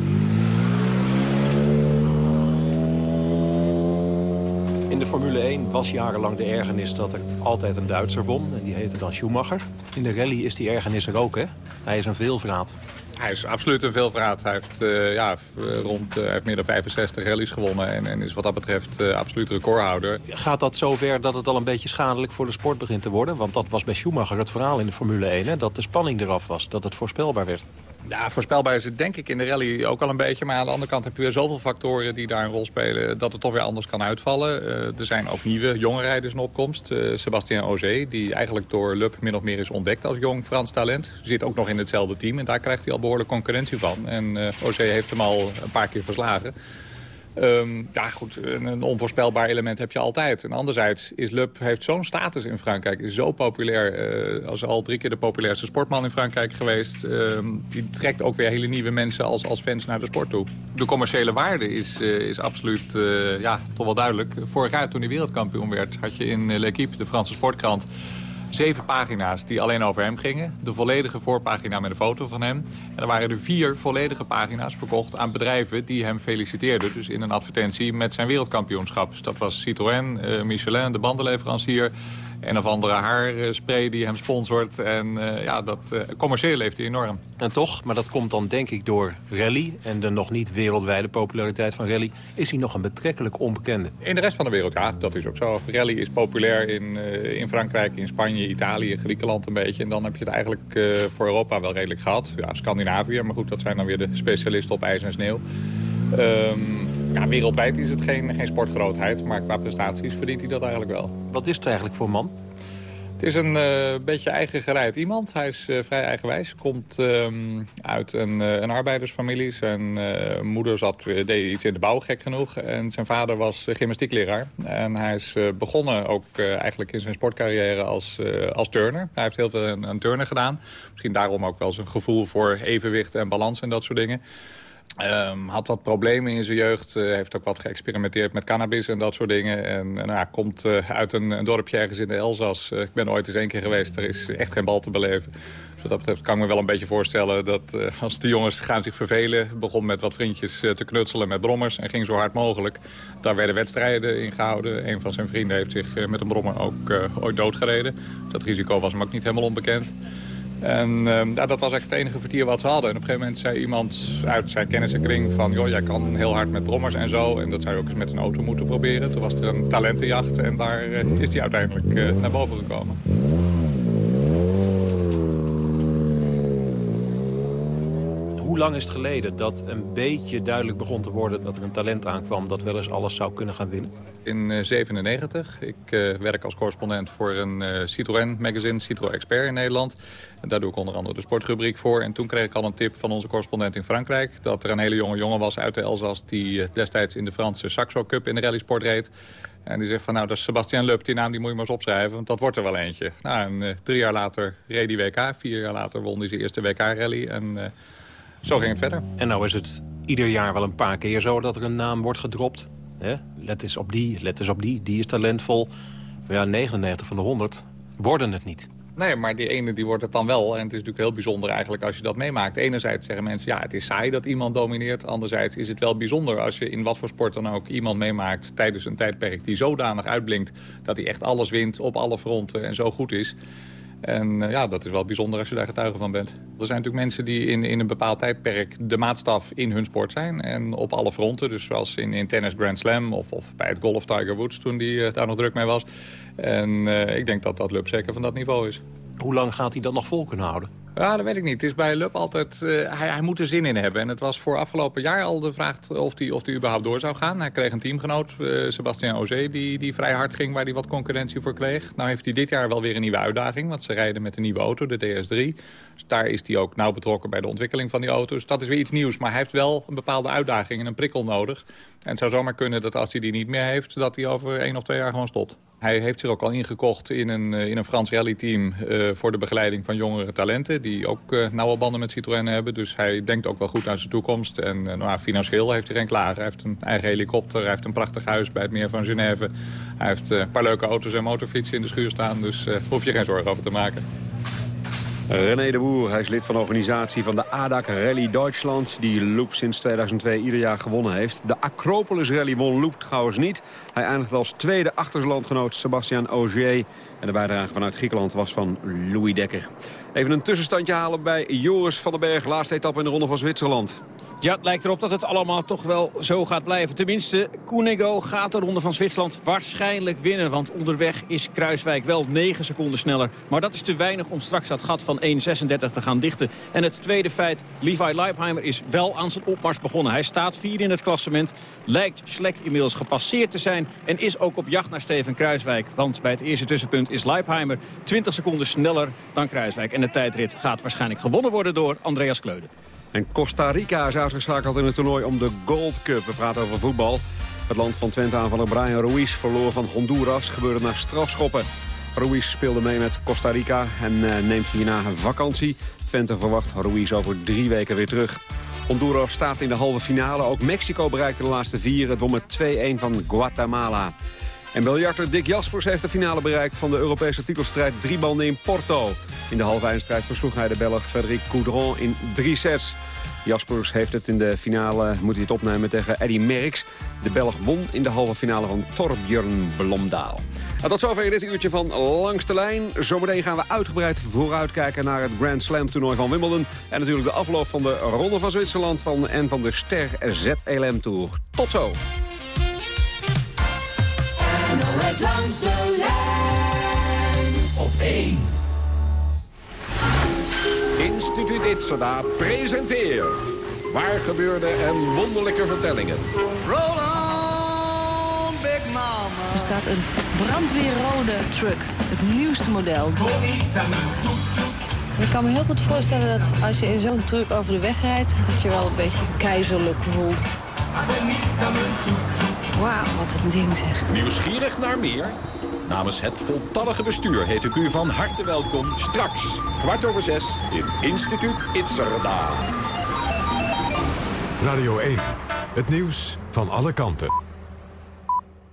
Formule 1 was jarenlang de ergernis dat er altijd een Duitser won. En die heette dan Schumacher. In de rally is die ergernis er ook, hè? Hij is een veelvraat. Hij is absoluut een veelvraat. Hij heeft, uh, ja, rond, uh, hij heeft meer dan 65 rallies gewonnen en, en is wat dat betreft uh, absoluut recordhouder. Gaat dat zover dat het al een beetje schadelijk voor de sport begint te worden? Want dat was bij Schumacher het verhaal in de Formule 1, hè? dat de spanning eraf was, dat het voorspelbaar werd. Ja, voorspelbaar is het denk ik in de rally ook al een beetje. Maar aan de andere kant heb je weer zoveel factoren die daar een rol spelen... dat het toch weer anders kan uitvallen. Uh, er zijn ook nieuwe jonge rijders in opkomst. Uh, Sebastien Ogier, die eigenlijk door Lub min of meer is ontdekt als jong Frans talent. Zit ook nog in hetzelfde team en daar krijgt hij al behoorlijk concurrentie van. En uh, Ogier heeft hem al een paar keer verslagen. Um, ja, goed, een, onvoorspelbaar element heb je altijd. En anderzijds is Lub heeft zo'n status in Frankrijk, is zo populair. Uh, als al drie keer de populairste sportman in Frankrijk geweest. Uh, die trekt ook weer hele nieuwe mensen als, als fans naar de sport toe. De commerciële waarde is, uh, is absoluut, uh, ja, toch wel duidelijk. Vorig jaar toen hij wereldkampioen werd, had je in L'Equipe, de Franse sportkrant zeven pagina's die alleen over hem gingen. De volledige voorpagina met een foto van hem. En er waren er vier volledige pagina's verkocht aan bedrijven die hem feliciteerden. Dus in een advertentie met zijn wereldkampioenschap. Dus dat was Citroën, uh, Michelin, de bandenleverancier een of andere haarspray die hem sponsort. En uh, ja, dat uh, commercieel leeft hij enorm. En toch, maar dat komt dan denk ik door rally... en de nog niet wereldwijde populariteit van rally... is hij nog een betrekkelijk onbekende. In de rest van de wereld, ja, dat is ook zo. Rally is populair in, uh, in Frankrijk, in Spanje, Italië, Griekenland een beetje. En dan heb je het eigenlijk voor Europa wel redelijk gehad. Ja, Scandinavië, maar goed, dat zijn dan weer de specialisten op ijs en sneeuw. Um, ja, wereldwijd is het geen, geen sportgrootheid, maar qua prestaties verdient hij dat eigenlijk wel. Wat is het eigenlijk voor man? Het is een uh, beetje eigen gereid iemand. Hij is uh, vrij eigenwijs. Komt um, uit een, uh, een arbeidersfamilie. Zijn moeder zat, deed iets in de bouw, gek genoeg. En zijn vader was gymnastiekleraar. En hij is begonnen ook eigenlijk in zijn sportcarrière als, als turner. Hij heeft heel veel aan turnen gedaan. Misschien daarom ook wel zijn gevoel voor evenwicht en balans en dat soort dingen. Um, had wat problemen in zijn jeugd. Uh, heeft ook wat geëxperimenteerd met cannabis en dat soort dingen. En uh, nou, komt uh, uit een, dorpje ergens in de Elzas. ik ben ooit eens één keer geweest. Er is echt geen bal te beleven. Dus wat dat betreft kan ik me wel een beetje voorstellen... dat als de jongens gaan zich vervelen... begon met wat vriendjes te knutselen met brommers... en ging zo hard mogelijk. Daar werden wedstrijden in gehouden. Een van zijn vrienden heeft zich met een brommer ook ooit doodgereden. Dat risico was hem ook niet helemaal onbekend. En ja, dat was echt het enige vertier wat ze hadden. En op een gegeven moment zei iemand uit zijn kennissenkring van... joh, jij kan heel hard met brommers en zo. En dat zou je ook eens met een auto moeten proberen. Toen was er een talentenjacht en daar uh, is hij uiteindelijk uh, naar boven gekomen. Hoe lang is het geleden dat een beetje duidelijk begon te worden... dat er een talent aankwam dat wel eens alles zou kunnen gaan winnen? In 1997. ik uh, werk als correspondent voor een uh, Citroën magazine, Citroën Expert in Nederland. En daar doe ik onder andere de sportrubriek voor. En toen kreeg ik al een tip van onze correspondent in Frankrijk... dat er een hele jonge jongen was uit de Elzas... die destijds in de Franse Saxo Cup in de rallysport reed. En die zegt van, nou, dat is Sebastien Lub, die naam die moet je maar eens opschrijven... want dat wordt er wel eentje. Nou, en drie jaar later reed die WK. Vier jaar later won hij zijn eerste WK-rally. En zo ging het verder. En nou is het ieder jaar wel een paar keer zo dat er een naam wordt gedropt. Hè? Let eens op die, let eens op die, die is talentvol. Maar ja, 99 van de 100 worden het niet. Nee, maar die ene die wordt het dan wel. En het is natuurlijk heel bijzonder eigenlijk als je dat meemaakt. Enerzijds zeggen mensen, ja, het is saai dat iemand domineert. Anderzijds is het wel bijzonder als je in wat voor sport dan ook iemand meemaakt... tijdens een tijdperk die zodanig uitblinkt dat hij echt alles wint op alle fronten en zo goed is... En uh, ja, dat is wel bijzonder als je daar getuige van bent. Er zijn natuurlijk mensen die in, in een bepaald tijdperk de maatstaf in hun sport zijn. En op alle fronten, dus zoals in, in tennis Grand Slam of, of bij het golf Tiger Woods toen die uh, daar nog druk mee was. En uh, ik denk dat dat Lub zeker van dat niveau is. Hoe lang gaat hij dat nog vol kunnen houden? Ja, dat weet ik niet. Het is bij Lub altijd... Uh, hij, hij, moet er zin in hebben. En het was voor afgelopen jaar al de vraag of hij of die überhaupt door zou gaan. Hij kreeg een teamgenoot, uh, Sebastien Ozé, die, die vrij hard ging... waar hij wat concurrentie voor kreeg. Nou heeft hij dit jaar wel weer een nieuwe uitdaging. Want ze rijden met een nieuwe auto, de DS3. Dus daar is hij ook nauw betrokken bij de ontwikkeling van die auto. Dus dat is weer iets nieuws. Maar hij heeft wel een bepaalde uitdaging en een prikkel nodig. En het zou zomaar kunnen dat als hij die niet meer heeft... dat hij over één of twee jaar gewoon stopt. Hij heeft zich ook al ingekocht in een, in een Frans rallyteam... Uh, voor de begeleiding van jongere talenten... die ook uh, nauwe banden met Citroën hebben. Dus hij denkt ook wel goed aan zijn toekomst. En uh, nou, financieel heeft hij geen klaar. Hij heeft een eigen helikopter, hij heeft een prachtig huis bij het meer van Genève. Hij heeft een paar leuke auto's en motorfietsen in de schuur staan. Dus daar hoef je geen zorgen over te maken. René de Boer, hij is lid van de organisatie van de ADAC Rally Duitsland... die Loop sinds 2002 ieder jaar gewonnen heeft. De Acropolis Rally won Loop trouwens niet. Hij eindigde als tweede achter zijn landgenoot Sebastian Ogier. En de bijdrage vanuit Griekenland was van Louis Dekker. Even een tussenstandje halen bij Joris van den Berg. Laatste etappe in de Ronde van Zwitserland. Ja, het lijkt erop dat het allemaal toch wel zo gaat blijven. Tenminste, Cunego gaat de Ronde van Zwitserland waarschijnlijk winnen. Want onderweg is Kruiswijk wel 9 seconden sneller. Maar dat is te weinig om straks dat gat van 1.36 te gaan dichten. En het tweede feit, Levi Leipheimer is wel aan zijn opmars begonnen. Hij staat vier in het klassement. Lijkt Schlek inmiddels gepasseerd te zijn. En is ook op jacht naar Steven Kruiswijk. Want bij het eerste tussenpunt is Leipheimer 20 seconden sneller dan Kruiswijk. En de tijdrit gaat waarschijnlijk gewonnen worden door Andreas Kleude. En Costa Rica is uitgeschakeld in het toernooi om de Gold Cup. We praten over voetbal. Het land van Twente-aanvaller Brian Ruiz verloor van Honduras. Gebeurde naar strafschoppen. Ruiz speelde mee met Costa Rica en uh, neemt hierna vakantie. Twente verwacht Ruiz over drie weken weer terug. Honduras staat in de halve finale. Ook Mexico bereikte de laatste vier. Het won met 2-1 van Guatemala. En biljarter Dick Jaspers heeft de finale bereikt van de Europese titelstrijd driebanden in Porto. In de halve eindstrijd versloeg hij de Belg Frederic Coudron in drie sets. Jaspers heeft het in de finale, moet hij het opnemen tegen Eddy Merckx. De Belg won in de halve finale van Torbjörn Blomdaal. Nou, tot zover dit uurtje van Langs de Lijn. Zometeen gaan we uitgebreid vooruitkijken naar het Grand Slam toernooi van Wimbledon. En natuurlijk de afloop van de Ronde van Zwitserland van, en van de Ster ZLM Tour. Tot zo! Langs de lijn op 1. Instituut Itzada presenteert Waar gebeurde en wonderlijke vertellingen. Roll on, Big Mama. Er staat een brandweerrode truck, het nieuwste model. Ik kan me heel goed voorstellen dat als je in zo'n truck over de weg rijdt... dat je wel een beetje keizerlijk voelt. Wauw, wat een ding zeg. Nieuwsgierig naar meer? Namens het voltallige bestuur heet ik u van harte welkom straks, kwart over zes, in Instituut Itzerda. Radio 1, het nieuws van alle kanten.